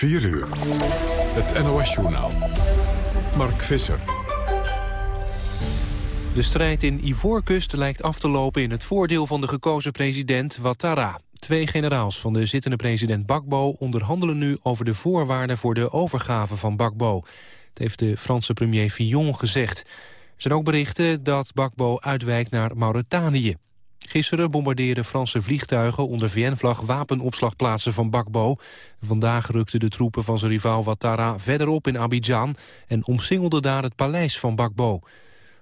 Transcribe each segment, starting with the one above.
4 uur. Het NOS-journaal. Mark Visser. De strijd in Ivoorkust lijkt af te lopen in het voordeel van de gekozen president Ouattara. Twee generaals van de zittende president Bakbo onderhandelen nu over de voorwaarden voor de overgave van Bakbo. Dat heeft de Franse premier Fillon gezegd. Er zijn ook berichten dat Bakbo uitwijkt naar Mauritanië. Gisteren bombardeerden Franse vliegtuigen onder VN-vlag wapenopslagplaatsen van Bakbo. Vandaag rukten de troepen van zijn rivaal Ouattara verderop in Abidjan en omsingelden daar het paleis van Bakbo.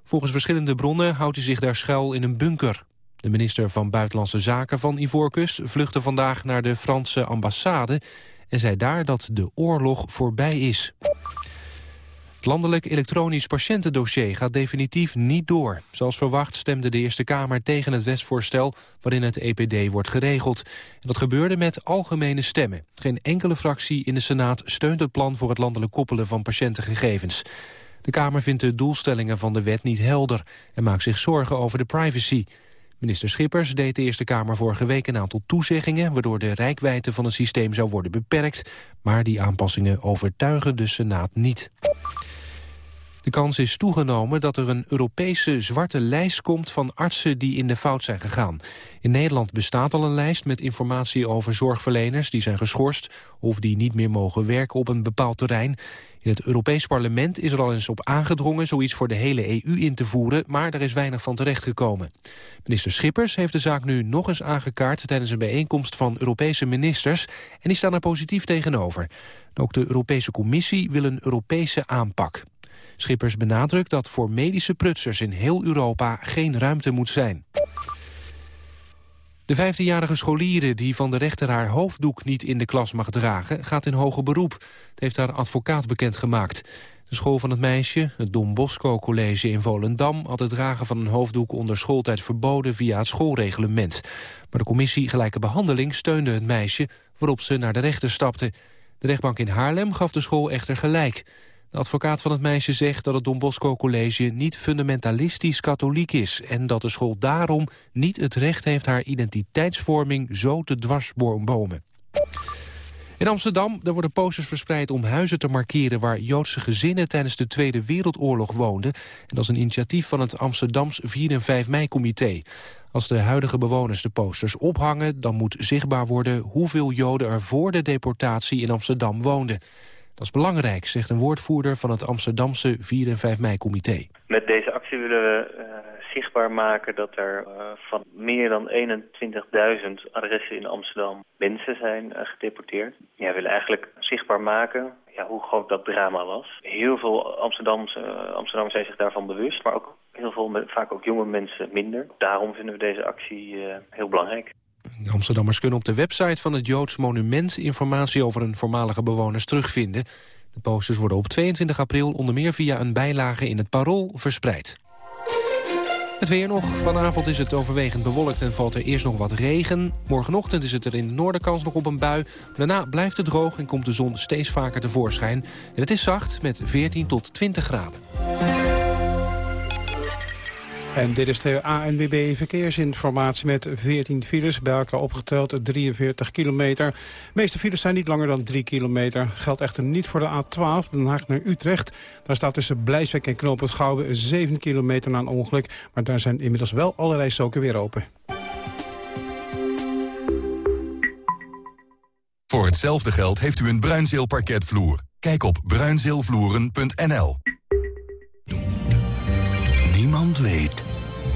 Volgens verschillende bronnen houdt hij zich daar schuil in een bunker. De minister van Buitenlandse Zaken van Ivoorkust vluchtte vandaag naar de Franse ambassade en zei daar dat de oorlog voorbij is. Het landelijk elektronisch patiëntendossier gaat definitief niet door. Zoals verwacht stemde de Eerste Kamer tegen het wetsvoorstel waarin het EPD wordt geregeld. En dat gebeurde met algemene stemmen. Geen enkele fractie in de Senaat steunt het plan voor het landelijk koppelen van patiëntengegevens. De Kamer vindt de doelstellingen van de wet niet helder en maakt zich zorgen over de privacy. Minister Schippers deed de Eerste Kamer vorige week een aantal toezeggingen... waardoor de rijkwijde van het systeem zou worden beperkt. Maar die aanpassingen overtuigen de Senaat niet. De kans is toegenomen dat er een Europese zwarte lijst komt van artsen die in de fout zijn gegaan. In Nederland bestaat al een lijst met informatie over zorgverleners die zijn geschorst of die niet meer mogen werken op een bepaald terrein. In het Europees Parlement is er al eens op aangedrongen zoiets voor de hele EU in te voeren, maar daar is weinig van terechtgekomen. Minister Schippers heeft de zaak nu nog eens aangekaart tijdens een bijeenkomst van Europese ministers en die staan er positief tegenover. Ook de Europese Commissie wil een Europese aanpak. Schippers benadrukt dat voor medische prutsers in heel Europa geen ruimte moet zijn. De vijftienjarige scholieren die van de rechter haar hoofddoek niet in de klas mag dragen... gaat in hoger beroep. Dat heeft haar advocaat bekendgemaakt. De school van het meisje, het Don Bosco College in Volendam... had het dragen van een hoofddoek onder schooltijd verboden via het schoolreglement. Maar de commissie Gelijke Behandeling steunde het meisje... waarop ze naar de rechter stapte. De rechtbank in Haarlem gaf de school echter gelijk. De advocaat van het meisje zegt dat het Don Bosco College niet fundamentalistisch katholiek is... en dat de school daarom niet het recht heeft haar identiteitsvorming zo te dwarsbomen. In Amsterdam daar worden posters verspreid om huizen te markeren... waar Joodse gezinnen tijdens de Tweede Wereldoorlog woonden. En dat is een initiatief van het Amsterdams 4 en 5 mei-comité. Als de huidige bewoners de posters ophangen... dan moet zichtbaar worden hoeveel Joden er voor de deportatie in Amsterdam woonden. Dat is belangrijk, zegt een woordvoerder van het Amsterdamse 4 en 5 mei-comité. Met deze actie willen we uh, zichtbaar maken dat er uh, van meer dan 21.000 adressen in Amsterdam mensen zijn uh, gedeporteerd. Ja, we willen eigenlijk zichtbaar maken ja, hoe groot dat drama was. Heel veel Amsterdamse, Amsterdammers zijn zich daarvan bewust, maar ook heel veel, vaak ook jonge mensen minder. Daarom vinden we deze actie heel belangrijk. Amsterdammers kunnen op de website van het Joods Monument... informatie over hun voormalige bewoners terugvinden. De posters worden op 22 april onder meer via een bijlage in het Parool verspreid. Het weer nog. Vanavond is het overwegend bewolkt en valt er eerst nog wat regen. Morgenochtend is het er in de noorderkans nog op een bui. Daarna blijft het droog en komt de zon steeds vaker tevoorschijn. En het is zacht met 14 tot 20 graden. En dit is de ANWB Verkeersinformatie met 14 files, bij elkaar opgeteld 43 kilometer. De meeste files zijn niet langer dan 3 kilometer. Geldt echter niet voor de A12, Den Haag naar Utrecht. Daar staat tussen Blijswijk en Knoop het Gouden 7 kilometer na een ongeluk. Maar daar zijn inmiddels wel alle rijstroken weer open. Voor hetzelfde geld heeft u een Bruinzeel parketvloer. Kijk op bruinzeelvloeren.nl Niemand weet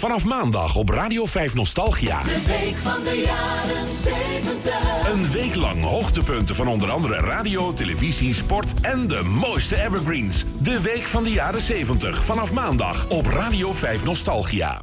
Vanaf maandag op Radio 5 Nostalgia. De week van de jaren 70. Een week lang hoogtepunten van onder andere radio, televisie, sport en de mooiste evergreens. De week van de jaren 70 vanaf maandag op Radio 5 Nostalgia.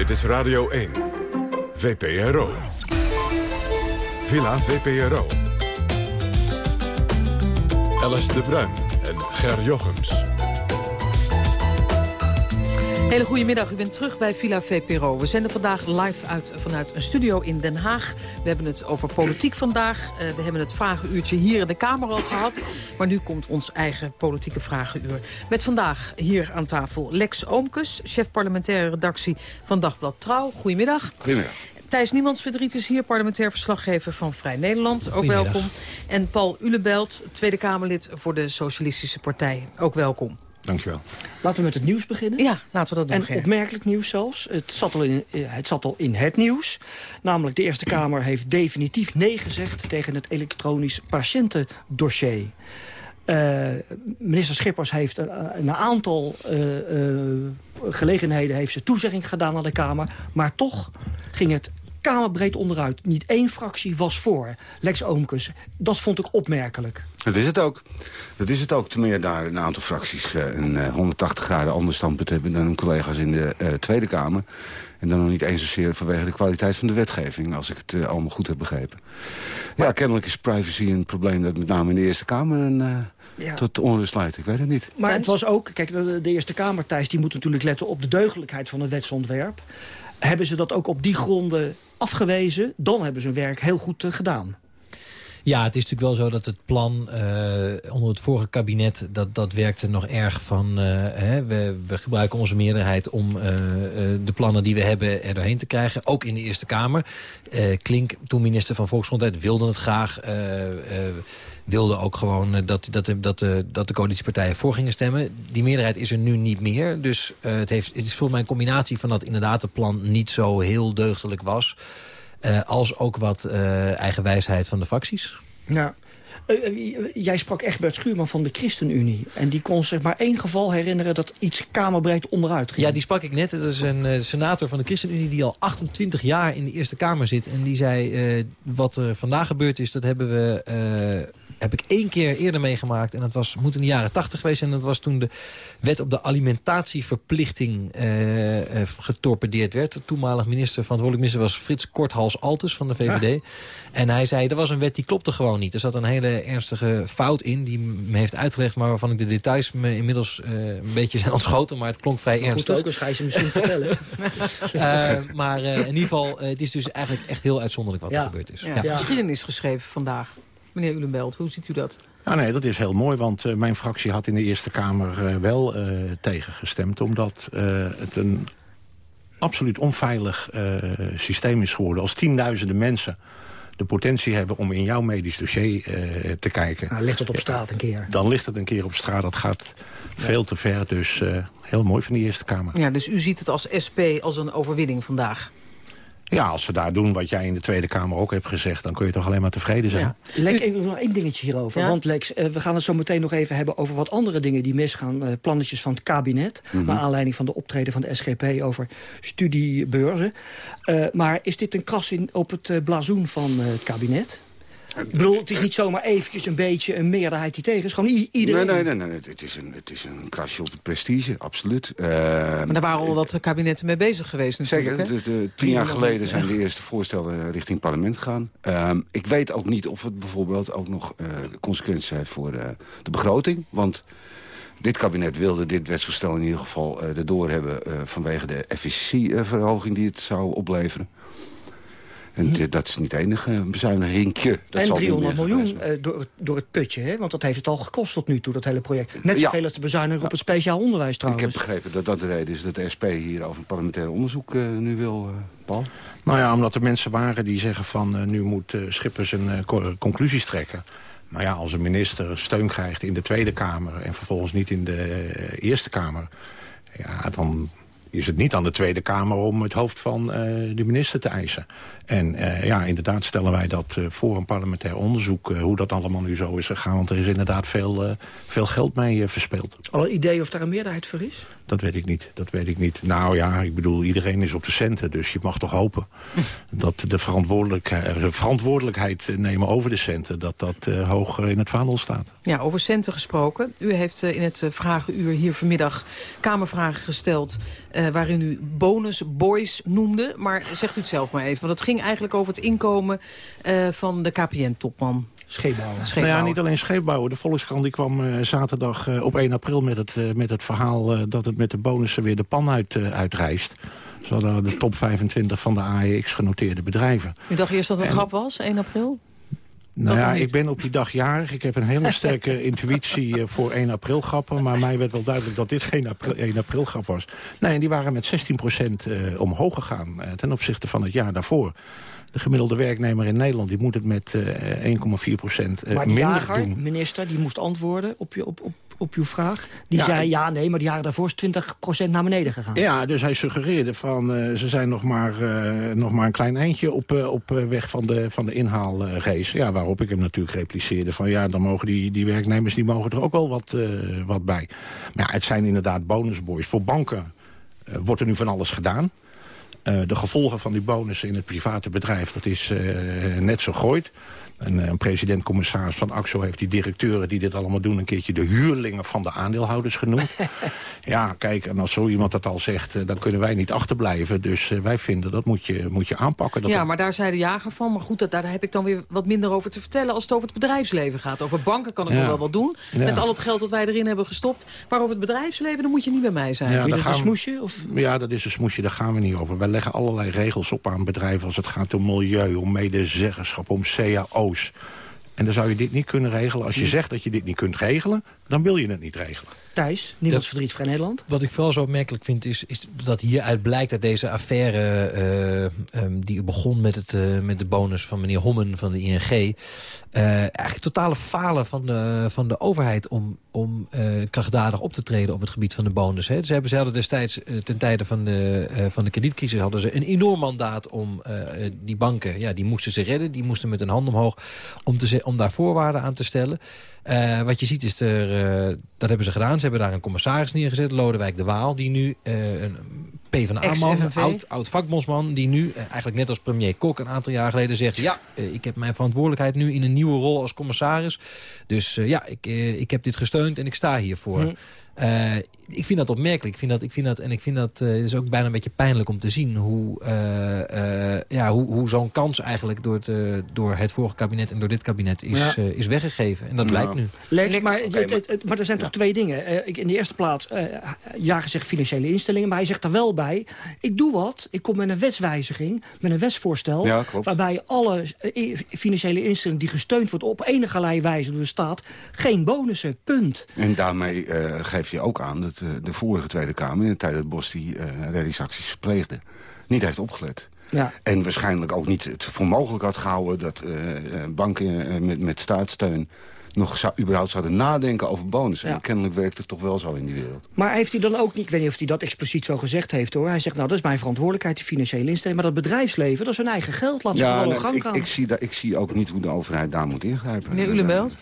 Dit is Radio 1. VPRO. Villa VPRO. Alice de Bruin en Ger Jochems. Hele goede middag, u bent terug bij Villa VPRO. We zenden vandaag live uit vanuit een studio in Den Haag. We hebben het over politiek vandaag. Uh, we hebben het vragenuurtje hier in de Kamer al gehad. Maar nu komt ons eigen politieke vragenuur. Met vandaag hier aan tafel Lex Oomkes, chef parlementaire redactie van Dagblad Trouw. Goedemiddag. Goedemiddag. Thijs Niemands Verdriet is hier, parlementair verslaggever van Vrij Nederland. Ook welkom. En Paul Ulebelt, Tweede Kamerlid voor de Socialistische Partij. Ook welkom. Dankjewel. Laten we met het nieuws beginnen. Ja, laten we dat doen. En opmerkelijk nieuws zelfs. Het zat, al in, het zat al in het nieuws. Namelijk de Eerste Kamer heeft definitief nee gezegd... tegen het elektronisch patiëntendossier. Uh, minister Schippers heeft een, een aantal uh, uh, gelegenheden heeft ze toezegging gedaan aan de Kamer. Maar toch ging het kamerbreed onderuit. Niet één fractie was voor. Lex Oomkes, dat vond ik opmerkelijk. Dat is het ook. Dat is het ook. Te meer daar een aantal fracties uh, een uh, 180 graden ander standpunt hebben... dan hun collega's in de uh, Tweede Kamer. En dan nog niet eens zozeer vanwege de kwaliteit van de wetgeving... als ik het uh, allemaal goed heb begrepen. Maar, ja, kennelijk is privacy een probleem dat met name in de Eerste Kamer... Een, ja. tot onrust leidt. Ik weet het niet. Maar het was ook... Kijk, de, de Eerste Kamer, Thijs, die moet natuurlijk letten op de deugdelijkheid van het wetsontwerp. Hebben ze dat ook op die gronden afgewezen... dan hebben ze hun werk heel goed uh, gedaan. Ja, het is natuurlijk wel zo dat het plan uh, onder het vorige kabinet... dat, dat werkte nog erg van... Uh, hè, we, we gebruiken onze meerderheid om de plannen die we hebben er doorheen te krijgen. Ook in de Eerste Kamer. Klink, toen minister van Volksgezondheid, wilde het graag wilde ook gewoon uh, dat, dat, dat, de, dat de coalitiepartijen voor gingen stemmen. Die meerderheid is er nu niet meer. Dus uh, het, heeft, het is voor mij een combinatie van dat inderdaad het plan niet zo heel deugdelijk was. Uh, als ook wat eigen wijsheid van de fracties. Ja. Uh, jij sprak Egbert Schuurman van de ChristenUnie. En die kon zich maar één geval herinneren dat iets kamerbreed onderuit ging. Ja, die sprak ik net. Dat is een uh, senator van de ChristenUnie die al 28 jaar in de Eerste Kamer zit. En die zei, uh, wat er vandaag gebeurd is, dat hebben we, heb ik één keer eerder meegemaakt. En dat was, moet in de jaren 80 geweest zijn. En dat was toen de wet op de alimentatieverplichting getorpedeerd werd. De toenmalig minister, verantwoordelijk minister was Frits Korthals-Altes van de VVD. Ja. En hij zei, er was een wet die klopte gewoon niet. Er zat een hele ernstige fout in die me heeft uitgelegd... maar waarvan ik de details me inmiddels uh, een beetje zijn ontschoten. Maar het klonk vrij maar ernstig. Goed ook, ga je ze misschien vertellen. uh, maar uh, in ieder geval, het is dus eigenlijk echt heel uitzonderlijk wat ja. er gebeurd is. Ja. Ja. Geschiedenis geschreven vandaag. Meneer Ulenbelt, hoe ziet u dat? Ja, nee, dat is heel mooi, want uh, mijn fractie had in de Eerste Kamer uh, wel uh, tegengestemd... omdat het een absoluut onveilig systeem is geworden. Als tienduizenden mensen de potentie hebben om in jouw medisch dossier uh, te kijken. Nou, ligt het op straat een keer? Dan ligt het een keer op straat. Dat gaat veel te ver. Dus uh, heel mooi van de Eerste Kamer. Ja, dus u ziet het als SP als een overwinning vandaag? Ja, als ze daar doen wat jij in de Tweede Kamer ook hebt gezegd... dan kun je toch alleen maar tevreden zijn. Ja. Lex, ik wil nog één dingetje hierover. Ja? Want Lex, uh, we gaan het zo meteen nog even hebben over wat andere dingen die misgaan. Uh, plannetjes van het kabinet. Mm -hmm. Naar aanleiding van de optreden van de SGP over studiebeurzen. Uh, maar is dit een kras in, op het blazoen van het kabinet? Ik bedoel, het is niet zomaar eventjes een beetje een meerderheid die tegen is. Gewoon iedereen. Nee, nee, nee. nee. Het, is een, het is een krasje op het prestige, absoluut. Uh, maar daar waren al wat kabinetten mee bezig geweest natuurlijk. Zeker. De, de, tien jaar geleden zijn de eerste voorstellen richting het parlement gegaan. Uh, ik weet ook niet of het bijvoorbeeld ook nog uh, consequenties heeft voor de begroting. Want dit kabinet wilde dit wetsvoorstel in ieder geval erdoor hebben... vanwege de efficiëntieverhoging die het zou opleveren. En dat is niet het enige bezuinigingje. Dat en 300 miljoen door, door het putje, hè? want dat heeft het al gekost tot nu toe, dat hele project. Net zoveel ja. als de bezuiniging op het speciaal onderwijs trouwens. Ik heb begrepen dat dat de reden is dat de SP hier over een parlementair onderzoek nu wil, Paul. Nou ja, omdat er mensen waren die zeggen van nu moet Schippers zijn conclusies trekken. Maar ja, als een minister steun krijgt in de Tweede Kamer... en vervolgens niet in de Eerste Kamer... ja, dan is het niet aan de Tweede Kamer om het hoofd van uh, de minister te eisen. En uh, ja, inderdaad stellen wij dat uh, voor een parlementair onderzoek... hoe dat allemaal nu zo is gegaan. Want er is inderdaad veel, veel geld mee verspeeld. Alle idee of daar een meerderheid voor is? Dat weet ik niet. Dat weet ik niet. Nou ja, ik bedoel, iedereen is op de centen. Dus je mag toch hopen dat de, verantwoordelijkheid, de verantwoordelijkheid nemen over de centen... dat dat hoger in het vaandel staat. Ja, over centen gesproken. U heeft in het vragenuur hier vanmiddag Kamervragen gesteld... waarin u bonus boys noemde. Maar zegt u het zelf maar even. Want het ging eigenlijk over het inkomen uh, van de KPN-topman. Scheepbouwer. Nou ja, niet alleen scheepbouwen. De Volkskrant die kwam uh, zaterdag uh, op 1 april met het, met het verhaal... dat het met de bonussen weer de pan uit, uitreist. Ze hadden de top 25 van de AEX genoteerde bedrijven. U dacht eerst dat het een grap was, 1 april? Nou ja, ik ben op die dag jarig. Ik heb een hele sterke intuïtie uh, voor 1 april grappen. Maar mij werd wel duidelijk dat dit geen april, 1 april grap was. Nee, en die waren met 16% uh, omhoog gegaan uh, ten opzichte van het jaar daarvoor. De gemiddelde werknemer in Nederland die moet het met 1,4 procent minder jager, doen. minister, die moest antwoorden op, je, op, op, op uw vraag. Die ja, zei, ja, nee, maar die jaren daarvoor is 20 procent naar beneden gegaan. Ja, dus hij suggereerde van, uh, ze zijn nog maar, uh, nog maar een klein eindje op, uh, op weg van de, van de inhaalrace. Ja, waarop ik hem natuurlijk repliceerde van, ja, dan mogen die, die werknemers, die mogen er ook wel wat, wat bij. Maar ja, het zijn inderdaad bonusboys. Voor banken wordt er nu van alles gedaan. De gevolgen van die bonussen in het private bedrijf, dat is net zo gooid. Een, een president-commissaris van AXO heeft die directeuren die dit allemaal doen... een keertje de huurlingen van de aandeelhouders genoemd. ja, kijk, en als zo iemand dat al zegt, dan kunnen wij niet achterblijven. Dus uh, wij vinden, dat moet je, moet je aanpakken. Dat ja, maar daar zei de jager van. Maar goed, dat, daar heb ik dan weer wat minder over te vertellen... als het over het bedrijfsleven gaat. Over banken kan ik ja. nog wel wat doen. Ja. Met al het geld dat wij erin hebben gestopt. Maar over het bedrijfsleven, dan moet je niet bij mij zijn. Ja, Vind je dat een smoesje? Of? Ja, dat is een smoesje, daar gaan we niet over. Wij leggen allerlei regels op aan bedrijven als het gaat om milieu... om medezeggenschap, om CAO en dan zou je dit niet kunnen regelen. Als je zegt dat je dit niet kunt regelen, dan wil je het niet regelen. Thijs, Niels Verdriet Vrij Nederland. Wat ik vooral zo opmerkelijk vind is, is dat hieruit blijkt dat deze affaire... Uh, um, die begon met, het, uh, met de bonus van meneer Hommen van de ING... Uh, eigenlijk totale falen van de, van de overheid om, om krachtdadig op te treden op het gebied van de bonus. Hè. Ze hebben hadden destijds ten tijde van de, van de kredietcrisis hadden ze een enorm mandaat om die banken, ja, die moesten ze redden. Die moesten met een hand omhoog om, te, om daar voorwaarden aan te stellen. Uh, wat je ziet is, er, uh, dat hebben ze gedaan. Ze hebben daar een commissaris neergezet, Lodewijk de Waal... die nu uh, een PvdA-man, oud, oud vakbondsman... die nu, eigenlijk net als premier Kok een aantal jaar geleden zegt... ja, ik heb mijn verantwoordelijkheid nu in een nieuwe rol als commissaris. Dus ja, ik, ik heb dit gesteund en ik sta hiervoor. Hm. Uh, ik vind dat opmerkelijk. Ik vind dat, ik vind dat, en ik vind dat uh, het is ook bijna een beetje pijnlijk om te zien hoe, uh, ja, hoe, hoe zo'n kans eigenlijk door het, door het vorige kabinet en door dit kabinet is, ja. is weggegeven. En dat ja. lijkt nu. Lex, maar, okay, het, het, het, maar er zijn toch twee dingen. in de eerste plaats, Jager zegt financiële instellingen, maar hij zegt er wel bij, ik doe wat, ik kom met een wetswijziging, met een wetsvoorstel, waarbij alle financiële instellingen die gesteund wordt op enige wijze door de staat, geen bonussen, punt. En daarmee geef je ook aan dat uh, de vorige Tweede Kamer... in de tijd dat Bos die uh, reddingsacties pleegde, niet heeft opgelet. Ja. En waarschijnlijk ook niet het voor mogelijk had gehouden... dat uh, banken met, met staatssteun nog zou, überhaupt zouden nadenken over bonussen. Ja. En kennelijk werkt het toch wel zo in die wereld. Maar heeft hij dan ook niet, ik weet niet of hij dat expliciet zo gezegd heeft hoor. Hij zegt nou dat is mijn verantwoordelijkheid, de financiële instelling. Maar dat bedrijfsleven, dat is hun eigen geld, laat ze ja, vooral gang ik, gaan. Ik zie, dat, ik zie ook niet hoe de overheid daar moet ingrijpen. Meneer Ulenbelt?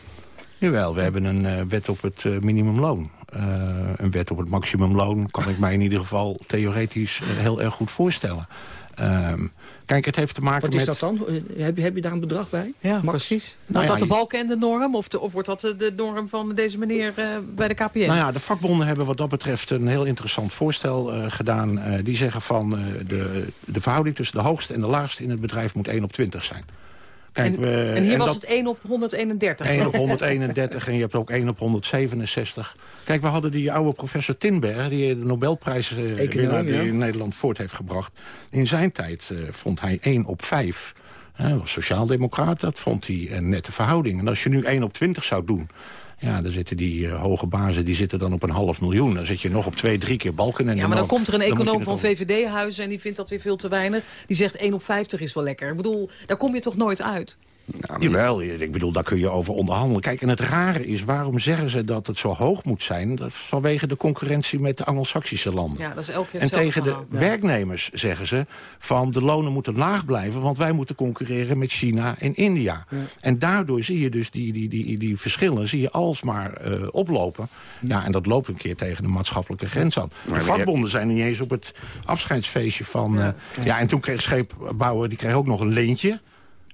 Jawel, we hebben een uh, wet op het uh, minimumloon. Uh, een wet op het maximumloon kan ik mij in ieder geval theoretisch heel erg goed voorstellen. Um, kijk, het heeft te maken met... Wat is dat dan? Heb je, heb je daar een bedrag bij? Ja, Max? precies. Nou wordt ja, dat de balken en de norm? Of, de, of wordt dat de norm van deze meneer uh, bij de KPN? Nou ja, de vakbonden hebben wat dat betreft een heel interessant voorstel uh, gedaan. Uh, die zeggen van de, de verhouding tussen de hoogste en de laagste in het bedrijf moet 1 op 20 zijn. Kijk, en, we- en hier en was dat- het 1 op 131. 1 op 131 en je hebt ook 1 op 167. Kijk, we hadden die oude professor Tinberg... die de Nobelprijs eh, Econoom, winnaar die ja. in Nederland voort heeft gebracht. In zijn tijd eh, vond hij 1 op 5. Hij was sociaaldemocraat, dat vond hij een nette verhouding. En als je nu 1 op 20 zou doen... Ja, dan zitten die eh, hoge bazen die zitten dan op een half miljoen. Dan zit je nog op twee, drie keer balken. En Ja, maar dan komt er een econoom van VVD-huizen... en die vindt dat weer veel te weinig. Die zegt 1 op 50 is wel lekker. Ik bedoel, daar kom je toch nooit uit? Jawel, ik bedoel, daar kun je over onderhandelen. Kijk, en het rare is, waarom zeggen ze dat het zo hoog moet zijn? Dat vanwege de concurrentie met de Anglo-Saxische landen. Ja, dat is elke keer En tegen de. Ja. werknemers zeggen ze van de lonen moeten laag blijven... want wij moeten concurreren met China en India. En daardoor zie je dus die, die, die, die verschillen zie je alsmaar eh, oplopen. Ja, en dat loopt een keer tegen de maatschappelijke grens aan. De je- vakbonden zijn niet eens op het afscheidsfeestje van... Ja, ja en toen kreeg scheepbouwer die kreeg ook nog een leentje...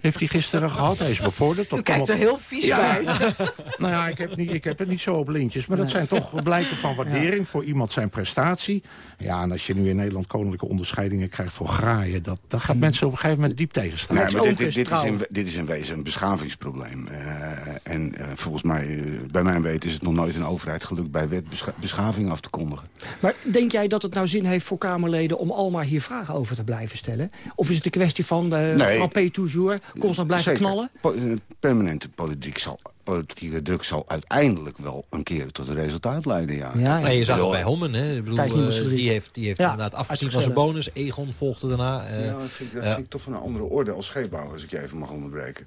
Heeft hij gisteren gehad. Hij is bevorderd. tot U kijkt er heel vies Ja. bij. nou ja, ik heb, niet, ik heb het niet zo op lintjes. Maar dat zijn toch blijken van waardering voor iemand zijn prestatie. Ja, en als je nu in Nederland koninklijke onderscheidingen krijgt voor graaien... Dat, dan gaat mensen op een gegeven moment diep tegenstaan. Nee, maar dit, dit, dit is in, dit is in wezen een beschavingsprobleem. Eh, en eh, volgens mij, eh, bij mijn weten, is het nog nooit een overheid gelukt... bij wet bescha- beschaving af te kondigen. Maar denk jij dat het nou zin heeft voor Kamerleden... om allemaal hier vragen over te blijven stellen? Of is het een kwestie van uh, Nee. frappé toujours, constant blijven Zeker. knallen? Po- eh, permanente politiek zal, politieke druk zal uiteindelijk wel een keer tot een resultaat leiden, ja. Nee, je zag het bij Hommen. Hè. Ik bedoel, eh, die heeft, die heeft Ja, inderdaad afgezien van zijn bonus. Egon volgde daarna. eh, Ja, dat vind, ik, dat ja. vind ik toch van een andere orde als scheepbouwer, als ik je even mag onderbreken.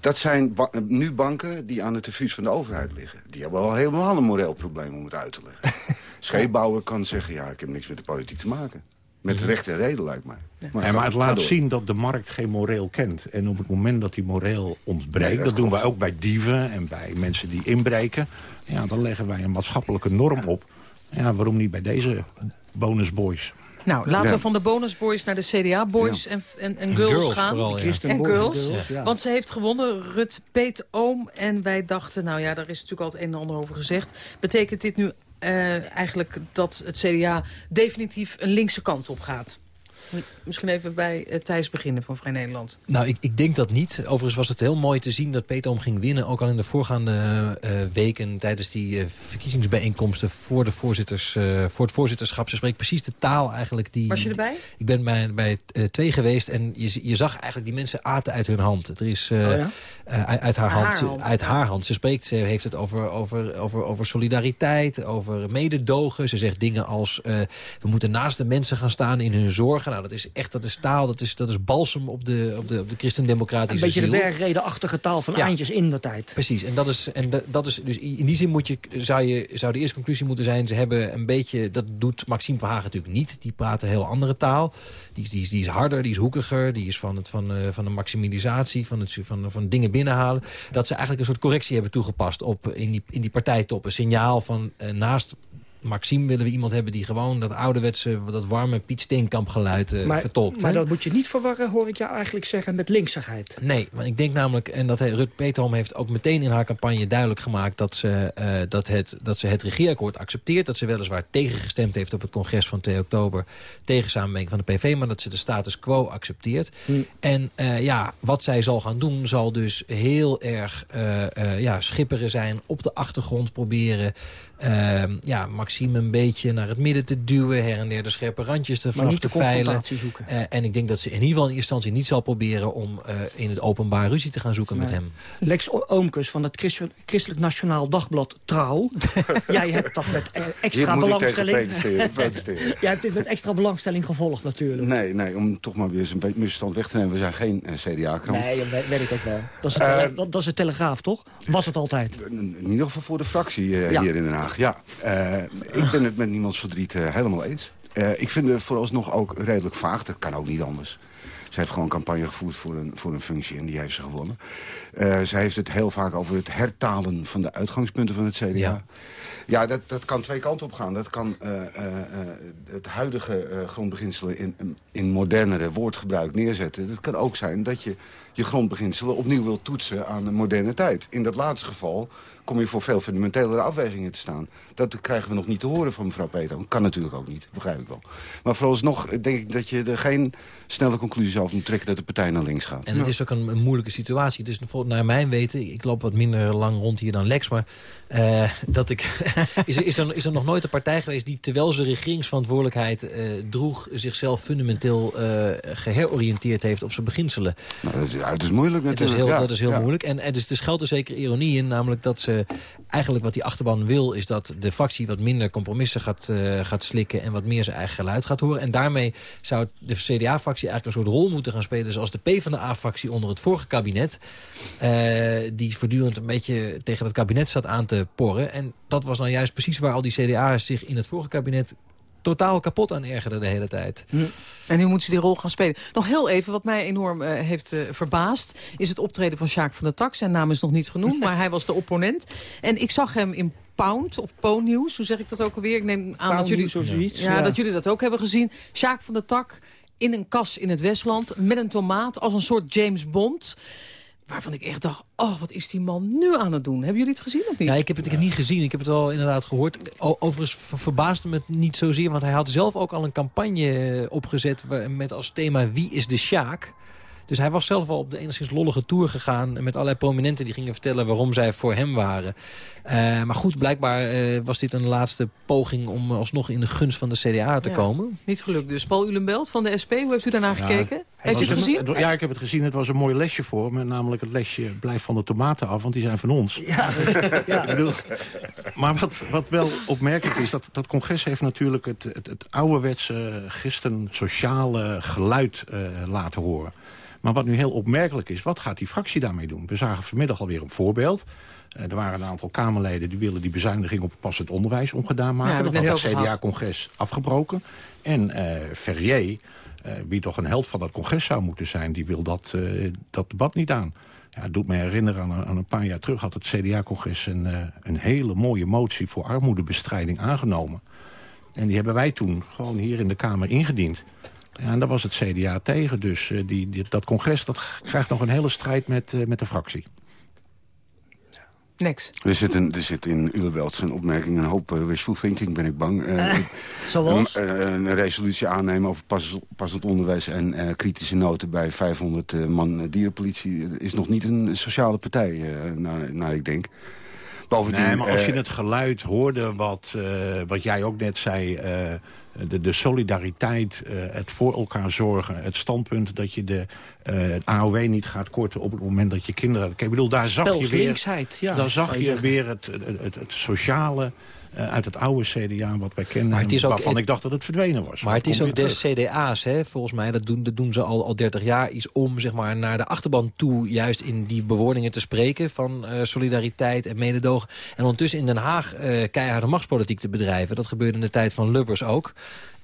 Dat zijn ba- nu banken die aan het tefuus van de overheid liggen. Die hebben wel helemaal een moreel probleem om het uit te leggen. scheepbouwer kan zeggen, ja, ik heb niks met de politiek te maken. Met recht en reden, lijkt mij. Ja, ga- maar het laat door. zien dat de markt geen moreel kent. En op het moment dat die moreel ontbreekt... Nee, dat dat, doen wij ook bij dieven en bij mensen die inbreken... Ja, dan leggen wij een maatschappelijke norm op. Ja, waarom niet bij deze bonusboys? Nou, laten Ja. we van de bonusboys naar de CDA-boys Ja. en, en, en En girls, girls gaan. vooral, ja. Christen En girls. girls, ja. Want ze heeft gewonnen, Rut Peet Oom. En wij dachten, nou ja, daar is natuurlijk al het een en ander over gezegd. Betekent dit nu eigenlijk dat het CDA definitief een linkse kant op gaat? Misschien even bij eh, Thijs beginnen van Vrij Nederland. Nou, ik, ik denk dat niet. Overigens was het heel mooi te zien dat Peter Oom ging winnen. Ook al in de voorgaande eh, weken tijdens die eh, verkiezingsbijeenkomsten voor, de voorzitters, eh, voor het voorzitterschap. Ze spreekt precies de taal eigenlijk die... Was je erbij? Ik ben bij, bij eh, twee geweest en je, je zag eigenlijk die mensen aten uit hun hand. Er is eh, Oh ja? eh, uit, uit haar, Haar hand, hand. Uit haar hand. Ze spreekt, ze heeft het over, over, over, over solidariteit, over mededogen. Ze zegt dingen als eh, we moeten naast de mensen gaan staan in hun zorgen. Nou, dat is echt dat is taal, dat is, dat is balsem op de, op de, op de Een christendemocratische beetje de ziel. bergredenachtige taal van Ja. Eindjes in de tijd. Precies, en dat is, en dat, dat is dus in die zin moet je, zou, je, zou de eerste conclusie moeten zijn... ze hebben een beetje, dat doet Maxime Verhagen natuurlijk niet. Die praat een heel andere taal. Die, is- die, is, die is harder, die is hoekiger, die is van, het, van, eh, van de maximalisatie... Van, het, van, van dingen binnenhalen. Dat ze eigenlijk een soort correctie hebben toegepast op, in, die, in die partijtop. Een signaal van eh, naast... Maxime willen we iemand hebben die gewoon dat ouderwetse, dat warme Piet Steenkamp geluid eh, maar vertolkt. maar hè? dat moet je niet verwarren, hoor ik jou eigenlijk zeggen, met linksigheid. Nee, want ik denk namelijk, en dat Rut Peterham heeft ook meteen in haar campagne duidelijk gemaakt... dat ze, eh, dat het, dat ze het regeerakkoord accepteert. Dat ze weliswaar tegengestemd heeft op het congres van 2 oktober... tegen samenwerking van de PV, maar dat ze de status quo accepteert. En eh, ja, wat zij zal gaan doen, zal dus heel erg ja, schipperen zijn... op de achtergrond proberen... ehm, ja, Maxime een beetje naar het midden te duwen... her en der de scherpe randjes te, vanaf te de veilen. confrontatie zoeken. Eh, en ik denk dat ze in ieder geval in eerste instantie niet zal proberen... om eh, in het openbaar ruzie te gaan zoeken met hem. Lex Oomkes van het Christ- Christelijk Nationaal Dagblad Trouw. Jij hebt dat met eh, extra belangstelling... protesteren, protesteren. Jij hebt dit met extra belangstelling gevolgd natuurlijk. Nee, nee, om toch maar weer eens een beetje misverstand weg te nemen. We zijn geen CDA-krant. Nee, dat weet ik ook wel. Dat is, het, dat, is het Telegraaf, toch? Was het altijd. In ieder geval voor de fractie Ja. hier in Den Haag. Ja, Eh, ik ben het met niemands verdriet eh, helemaal eens. Eh, ik vind het vooralsnog ook redelijk vaag. Dat kan ook niet anders. Ze heeft gewoon campagne gevoerd voor een, voor een functie en die heeft ze gewonnen. Ze heeft het heel vaak over het hertalen van de uitgangspunten van het CDA. Ja. Ja, dat, dat kan twee kanten op gaan. Dat kan het huidige grondbeginselen in, in modernere woordgebruik neerzetten. Het kan ook zijn dat je je grondbeginselen opnieuw wilt toetsen aan de moderne tijd. In dat laatste geval kom je voor veel fundamentelere afwegingen te staan. Dat krijgen we nog niet te horen van mevrouw Peter. Kan natuurlijk ook niet, begrijp ik wel. Maar vooralsnog denk ik dat je er geen snelle conclusies over moet trekken... dat de partij naar links gaat. En het is ook een, een moeilijke situatie. Het is naar mijn weten, ik loop wat minder lang rond hier dan Lex... maar uh, dat ik, is, er, is, er, is er nog nooit een partij geweest die terwijl ze regeringsverantwoordelijkheid uh, droeg... zichzelf fundamenteel uh, geheroriënteerd heeft op zijn beginselen. Nou, dat, is, ja, het is moeilijk natuurlijk. Dat is heel, ja, dat is heel moeilijk. En, en dus, er schuilt er zeker ironie in, namelijk dat ze... eigenlijk wat die achterban wil, is dat de fractie wat minder compromissen gaat, gaat slikken... en wat meer zijn eigen geluid gaat horen. En daarmee zou de CDA-fractie eigenlijk een soort rol moeten gaan spelen... zoals de PvdA-fractie onder het vorige kabinet... die voortdurend een beetje tegen het kabinet zat aan te porren. En dat was nou juist precies waar al die CDA's zich in het vorige kabinet totaal kapot aan ergerden de hele tijd. Hm. En nu moet ze die rol gaan spelen. Nog heel even, wat mij enorm uh, heeft uh, verbaasd... is het optreden van Sjaak van der Tak. Zijn naam is nog niet genoemd, maar hij was de opponent. En ik zag hem in Pound of Po-nieuws, hoe zeg ik dat ook alweer? Ik neem aan Pound dat jullie, zoiets, ja, ja, dat jullie dat ook hebben gezien. Sjaak van der Tak in een kas in het Westland met een tomaat als een soort James Bond... Waarvan ik echt dacht, oh, wat is die man nu aan het doen? Hebben jullie het gezien of niet? Ja, ik heb het, ik heb niet gezien. Ik heb het wel inderdaad gehoord. Overigens verbaasde me het niet zozeer. Want hij had zelf ook al een campagne opgezet... met als thema Wie is de Sjaak? Dus hij was zelf al op de enigszins lollige tour gegaan... met allerlei prominenten die gingen vertellen waarom zij voor hem waren. Uh, maar goed, blijkbaar uh, was dit een laatste poging... om alsnog in de gunst van de CDA te ja, komen. Niet gelukt dus. Paul Ulenbelt van de SP, hoe heeft u daarnaar ja, gekeken? Heeft u het gezien? Een, ja, ik heb het gezien. Het was een mooi lesje voor me. Namelijk het lesje blijf van de tomaten af, want die zijn van ons. Ja, ja. ik bedoel, maar wat, wat wel opmerkelijk is, dat, dat congres heeft natuurlijk het, het, het ouderwetse, gisteren sociale geluid uh, laten horen. Maar wat nu heel opmerkelijk is, wat gaat die fractie daarmee doen? We zagen vanmiddag alweer een voorbeeld. Uh, er waren een aantal Kamerleden die willen die bezuiniging op passend onderwijs ongedaan maken. Ja, dat had het CDA-congres afgebroken. En uh, Ferrier, uh, wie toch een held van dat congres zou moeten zijn... die wil dat, dat debat niet aan. Ja, het doet me herinneren aan een, aan een paar jaar terug... had het CDA-congres een, een hele mooie motie voor armoedebestrijding aangenomen. En die hebben wij toen gewoon hier in de Kamer ingediend. Ja, en daar was het CDA tegen. Dus uh, die, die, dat congres dat krijgt nog een hele strijd met, uh, met de fractie. Niks. Er zit, een, er zit in Ulebelt zijn opmerking een hoop uh, wishful thinking, ben ik bang. Uh, Zoals? Een, een, resolutie aannemen over pas, passend onderwijs en uh, kritische noten bij 500 man dierenpolitie... is nog niet een sociale partij, naar, naar ik denk. Bovendien, nee, maar als je het geluid hoorde wat, wat jij ook net zei de, de solidariteit, uh, het voor elkaar zorgen... het standpunt dat je de uh, AOW niet gaat korten op het moment dat je kinderen... Ik bedoel, daar zag je weer, ja, daar zag je weer het, het, het, het sociale... Uh, uit het oude CDA wat wij kennen, maar het is ook, waarvan het, ik dacht dat het verdwenen was. Maar het is ook des CDA's, hè, volgens mij, dat doen, dat doen ze al, al 30 jaar... iets om zeg maar, naar de achterban toe juist in die bewoordingen te spreken... van uh, solidariteit en mededogen. En ondertussen in Den Haag uh, keiharde machtspolitiek te bedrijven. Dat gebeurde in de tijd van Lubbers ook.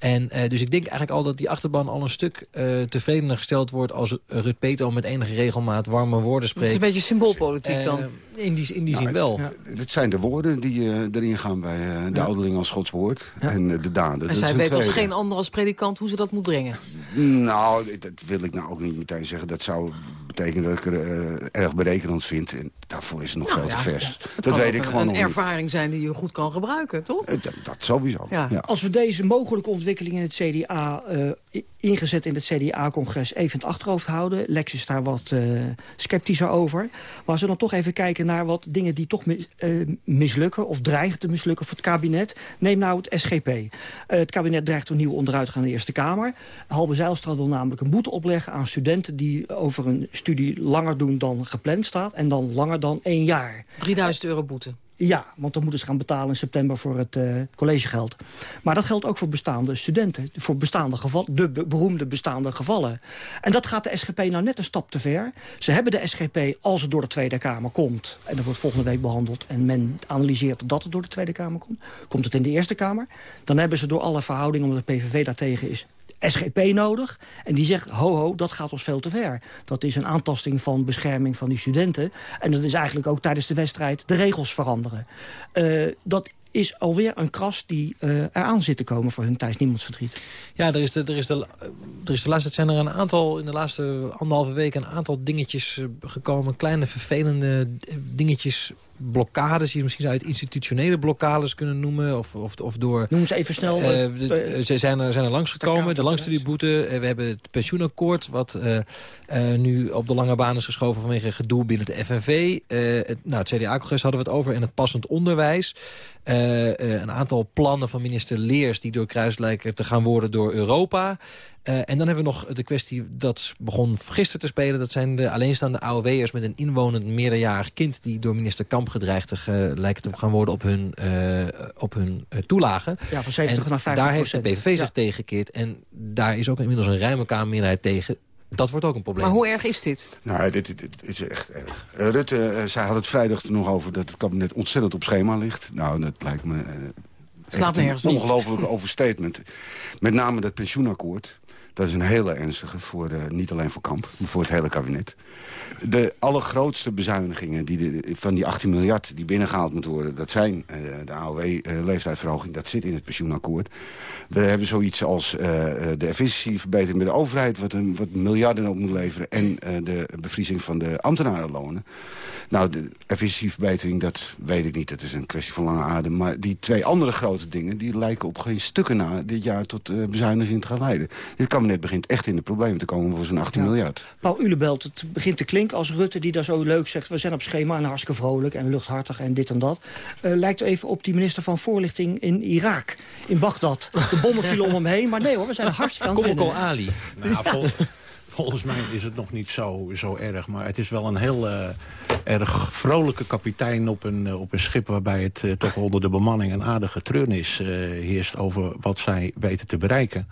En uh, dus ik denk eigenlijk al dat die achterban al een stuk uh, tevredener gesteld wordt... als Rut Peter met enige regelmaat warme woorden spreekt. Het is een beetje symboolpolitiek uh, dan. In die, in die nou, zin wel. Het, het, zijn de woorden die erin gaan bij de ja. ouderling als Gods woord. Ja. En de daden. En zij weet als geen ander als predikant hoe ze dat moet brengen. Nou, dat wil ik nou ook niet meteen zeggen. Dat zou betekenen dat ik er erg berekenend vind. En daarvoor is het nog nou, veel te vers. Dat weet ik een, gewoon een ervaring zijn die je goed kan gebruiken, toch? Dat, dat sowieso, Als we deze mogelijke ontwikkeling in het CDA... Uh, ingezet in het CDA-congres even in het achterhoofd houden. Lex is daar wat uh, sceptischer over. Maar als we dan toch even kijken naar wat dingen die toch mis, uh, mislukken... of dreigen te mislukken voor het kabinet. Neem nou het SGP. Uh, het kabinet dreigt opnieuw onderuit gaan in de Eerste Kamer. Halbe Zijlstra wil namelijk een boete opleggen aan studenten... die over een studie langer doen dan gepland staat... en dan langer dan één jaar. 3000 euro boete. Ja, want dan moeten ze gaan betalen in september voor het uh, collegegeld. Maar dat geldt ook voor bestaande studenten. Voor bestaande gevallen, de be beroemde bestaande gevallen. En dat gaat de SGP nou net een stap te ver. Ze hebben de SGP, als het door de Tweede Kamer komt... en dat wordt volgende week behandeld... en men analyseert dat het door de Tweede Kamer komt... komt het in de Eerste Kamer... dan hebben ze door alle verhoudingen, omdat de PVV daartegen is... SGP nodig. En die zegt, ho ho, dat gaat ons veel te ver. Dat is een aantasting van bescherming van die studenten. En dat is eigenlijk ook tijdens de wedstrijd de regels veranderen. Uh, dat is alweer een kras die uh, eraan zit te komen voor hun Thijs Niemands verdriet. Ja, er is, de, er, is de, er is de laatste, zijn er een aantal, in de laatste anderhalve week... een aantal dingetjes gekomen, kleine vervelende dingetjes blokkades... die je misschien uit institutionele blokkades kunnen noemen. Of, of, of door... Noem ze even snel. Uh, ze zijn er, zijn er langsgekomen, de langstudieboete. we hebben het pensioenakkoord... wat nu op de lange baan is geschoven vanwege gedoe binnen de FNV. het, nou, het CDA-congres hadden we het over en het passend onderwijs. een aantal plannen van minister Leers... die door Kruis lijken te gaan worden door Europa... Uh, en dan hebben we nog de kwestie, dat begon gisteren te spelen... dat zijn de alleenstaande AOW'ers met een inwonend meerderjarig kind... die door minister Kamp gedreigd te, lijken te gaan worden op hun, uh, op hun uh, toelagen. Ja, van 70 naar 50 daar heeft de PVV zich tegengekeerd. En daar is ook inmiddels een ruime Kamermeerderheid tegen. Dat wordt ook een probleem. Maar hoe erg is dit? Nou, dit, dit, dit is echt erg. Rutte, zij had het vrijdag er nog over dat het kabinet ontzettend op schema ligt. Nou, dat lijkt me... Slaat nergens een ongelofelijke overstatement. Met name dat pensioenakkoord. Dat is een hele ernstige, voor, uh, niet alleen voor Kamp, maar voor het hele kabinet. De allergrootste bezuinigingen die van die 18 miljard die binnengehaald moeten worden... dat zijn uh, de AOW-leeftijdsverhoging, uh, dat zit in het pensioenakkoord. We hebben zoiets als de efficiëntieverbetering bij de overheid... wat, een, wat miljarden op moet leveren... en de bevriezing van de ambtenarenlonen. Nou, de efficiëntieverbetering, dat weet ik niet. Dat is een kwestie van lange adem. Maar die twee andere grote dingen... die lijken op geen stukken na dit jaar tot bezuiniging te gaan leiden. Dit kabinet begint echt in de problemen te komen voor zo'n 18 miljard. Paul Ulebelt, het begint te klinken als Rutte die daar zo leuk zegt... we zijn op schema en hartstikke vrolijk en luchthartig en dit en dat. Uh, lijkt even op die minister van Voorlichting in Irak, in Bagdad. De bommen vielen om hem heen, maar nee hoor, we zijn hartstikke aan het Kom Ali. Nou, Volgens mij is het nog niet zo, zo erg. Maar het is wel een heel uh, erg vrolijke kapitein op een, uh, op een schip... waarbij het uh, toch onder de bemanning een aardige treurnis heerst... over wat zij weten te bereiken.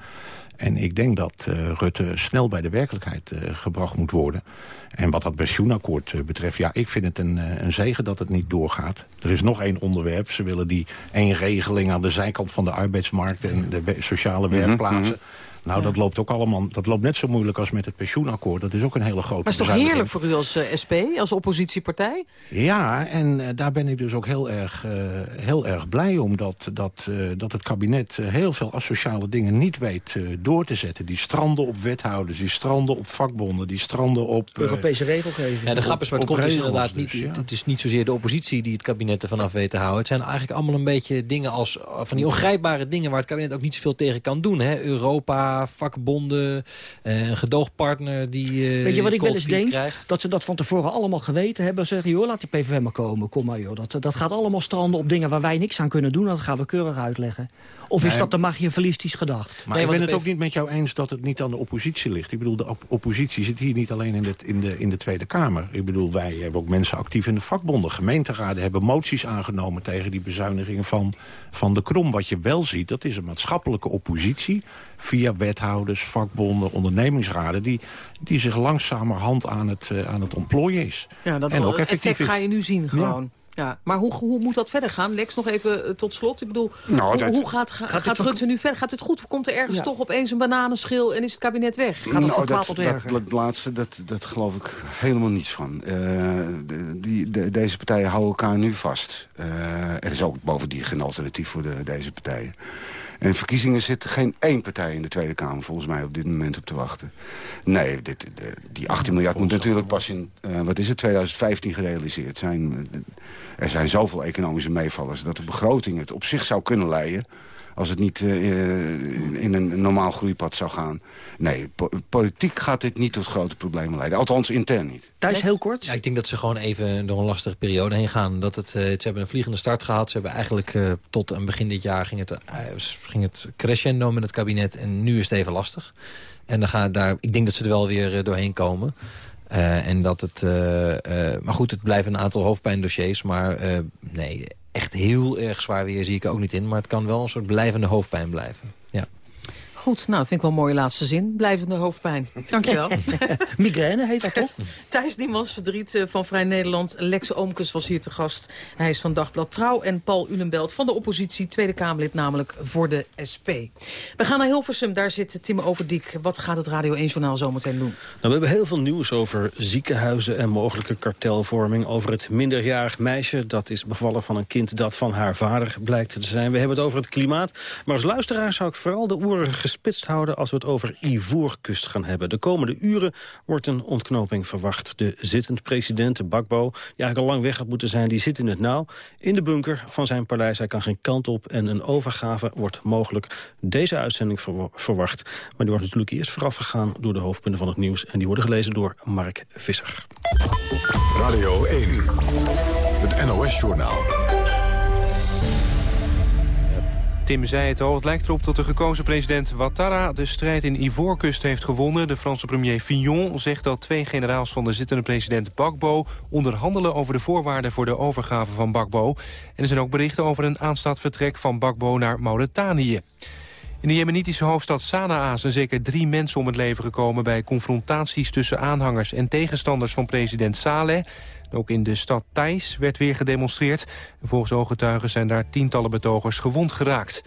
En ik denk dat Rutte snel bij de werkelijkheid gebracht moet worden. En wat dat pensioenakkoord betreft, ja, ik vind het een, een zegen dat het niet doorgaat. Er is nog één onderwerp. Ze willen die één regeling aan de zijkant van de arbeidsmarkt... en de sociale mhm, werkplaatsen. Mm -hmm. Nou, dat loopt ook allemaal. Dat loopt net zo moeilijk als met het pensioenakkoord. Dat is ook een hele grote. Maar is toch heerlijk voor u als uh, SP, als oppositiepartij? Ja, en uh, daar ben ik dus ook heel erg, uh, heel erg blij om dat, dat, dat het kabinet heel veel asociale dingen niet weet door te zetten. Die stranden op wethouders, die stranden op vakbonden, die stranden op Europese regelgeving. Ja, de grap is, maar het komt dus inderdaad niet. Dus, ja. Het is niet zozeer de oppositie die het kabinet ervan af weet te houden. Het zijn eigenlijk allemaal een beetje dingen als van die ongrijpbare dingen waar het kabinet ook niet zoveel tegen kan doen. Hè? Europa vakbonden, eh, een gedoogpartner die uh, Weet je wat ik wel eens denk? Dat ze dat van tevoren allemaal geweten hebben. Zeggen, joh, laat die PVV maar komen. Kom maar, joh. Dat, dat gaat allemaal stranden op dingen waar wij niks aan kunnen doen. Dat gaan we keurig uitleggen. Of is dat de machiavellistisch gedacht? Maar nee, ik ben het ook niet met jou eens dat het niet aan de oppositie ligt. Ik bedoel, de op oppositie zit hier niet alleen in, het, in, de, in de Tweede Kamer. Ik bedoel, wij hebben ook mensen actief in de vakbonden. Gemeenteraden hebben moties aangenomen tegen die bezuinigingen van, van de Krom. Wat je wel ziet, dat is een maatschappelijke oppositie... via wethouders, vakbonden, ondernemingsraden... die, die zich langzamerhand aan het, uh, aan het ontplooien is. Ja, dat en ook effect ga je nu zien gewoon. Ja. Ja, maar hoe, hoe moet dat verder gaan? Lex, nog even uh, tot slot. Ik bedoel, nou, hoe, hoe, gaat, ga, gaat, gaat Rutte nu verder? Gaat het goed? Komt er ergens ja. toch opeens een bananenschil en is het kabinet weg? Gaat het nou, dat, dat, dat, laatste, dat, dat geloof ik helemaal niets van. Uh, de, die, de, deze partijen houden elkaar nu vast. Uh, er is ook bovendien geen alternatief voor de, deze partijen. En verkiezingen zit geen één partij in de Tweede Kamer volgens mij op dit moment op te wachten. Nee, dit, de, die 18 miljard moet natuurlijk pas in, uh, wat is het, 2015 gerealiseerd zijn. Er zijn zoveel economische meevallers dat de begroting het op zich zou kunnen leiden als het niet uh, in een normaal groeipad zou gaan. Nee, po politiek gaat dit niet tot grote problemen leiden. Althans, intern niet. Thuis heel kort? Ja, ik denk dat ze gewoon even door een lastige periode heen gaan. Dat het, uh, ze hebben een vliegende start gehad. Ze hebben eigenlijk uh, tot een begin dit jaar ging het, ging het crescendo met het kabinet. En nu is het even lastig. En dan gaat daar, ik denk dat ze er wel weer doorheen komen. Uh, en dat het, uh, uh, maar goed, het blijven een aantal hoofdpijndossiers. Maar nee, echt heel erg zwaar weer zie ik er ook niet in. Maar het kan wel een soort blijvende hoofdpijn blijven. Ja. Goed, nou, vind ik wel een mooie laatste zin. Blijvende hoofdpijn. Dankjewel. Migraine heet dat toch? Thijs Niemans Verdriet eh, van Vrij Nederland. Lex Oomkes was hier te gast. Hij is van Dagblad Trouw. En Paul Ulenbelt van de oppositie, Tweede Kamerlid namelijk voor de SP. We gaan naar Hilversum, daar zit Tim Overdiek. Wat gaat het Radio 1-journaal zometeen doen? Nou, we hebben heel veel nieuws over ziekenhuizen en mogelijke kartelvorming. Over het minderjarig meisje dat is bevallen van een kind dat van haar vader blijkt te zijn. We hebben het over het klimaat. Maar als luisteraar zou ik vooral de oren gespitst houden als we het over Ivoorkust gaan hebben. De komende uren wordt een ontknoping verwacht. De zittend president, Bakbo, die eigenlijk al lang weg had moeten zijn... die zit in het nauw in de bunker van zijn paleis. Hij kan geen kant op en een overgave wordt mogelijk deze uitzending verwacht. Maar die wordt natuurlijk eerst vooraf gegaan door de hoofdpunten van het nieuws. En die worden gelezen door Mark Visser. Radio 1, het NOS-journaal. Tim zei het al, het lijkt erop dat de gekozen president Ouattara de strijd in Ivoorkust heeft gewonnen. De Franse premier Fillon zegt dat twee generaals van de zittende president Bakbo onderhandelen over de voorwaarden voor de overgave van Bakbo. En er zijn ook berichten over een aanstaand vertrek van Bakbo naar Mauritanië. In de jemenitische hoofdstad Sanaa zijn zeker drie mensen om het leven gekomen... bij confrontaties tussen aanhangers en tegenstanders van president Saleh. Ook in de stad Thijs werd weer gedemonstreerd. Volgens ooggetuigen zijn daar tientallen betogers gewond geraakt.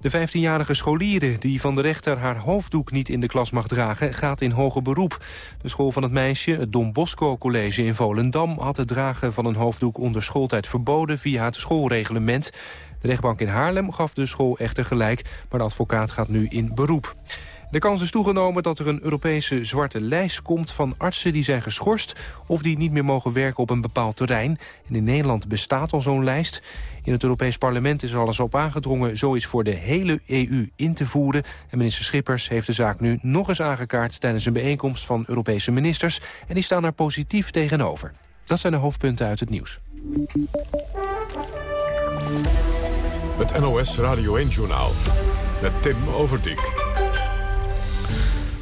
De 15-jarige scholieren die van de rechter haar hoofddoek niet in de klas mag dragen... gaat in hoger beroep. De school van het meisje, het Don Bosco College in Volendam... had het dragen van een hoofddoek onder schooltijd verboden via het schoolreglement. De rechtbank in Haarlem gaf de school echter gelijk... maar de advocaat gaat nu in beroep. De kans is toegenomen dat er een Europese zwarte lijst komt van artsen die zijn geschorst of die niet meer mogen werken op een bepaald terrein. En in Nederland bestaat al zo'n lijst. In het Europees Parlement is alles op aangedrongen zoiets voor de hele EU in te voeren. En minister Schippers heeft de zaak nu nog eens aangekaart tijdens een bijeenkomst van Europese ministers. En die staan daar positief tegenover. Dat zijn de hoofdpunten uit het nieuws. Het NOS Radio 1-journaal met Tim Overdijk.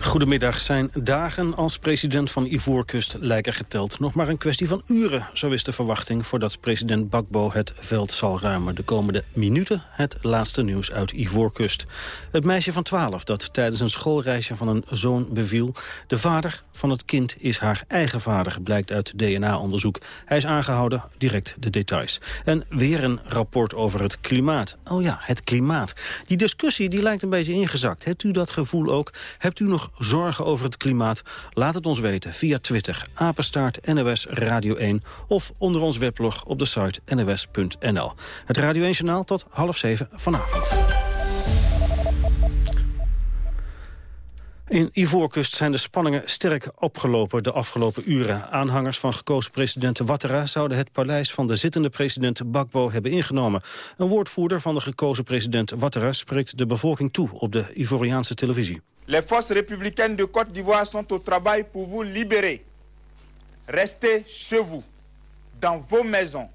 Goedemiddag. Zijn dagen als president van Ivoorkust lijken geteld. Nog maar een kwestie van uren, zo is de verwachting... voordat president Bakbo het veld zal ruimen. De komende minuten het laatste nieuws uit Ivoorkust. Het meisje van 12 dat tijdens een schoolreisje van een zoon beviel... de vader van het kind is haar eigen vader, blijkt uit DNA-onderzoek. Hij is aangehouden, direct de details. En weer een rapport over het klimaat. Oh ja, het klimaat. Die discussie die lijkt een beetje ingezakt. Hebt u dat gevoel ook? Hebt u nog zorgen over het klimaat? Laat het ons weten via Twitter, apenstaart NOS Radio 1... of onder ons weblog op de site nws.nl. Het Radio 1-journaal tot half zeven vanavond. In Ivoorkust zijn de spanningen sterk opgelopen de afgelopen uren. Aanhangers van gekozen president Ouattara zouden het paleis van de zittende president Bakbo hebben ingenomen. Een woordvoerder van de gekozen president Ouattara spreekt de bevolking toe op de Ivoriaanse televisie. Les forces républicaines de Côte d'Ivoire sont au travail pour vous libérer. Restez chez vous, dans vos maisons.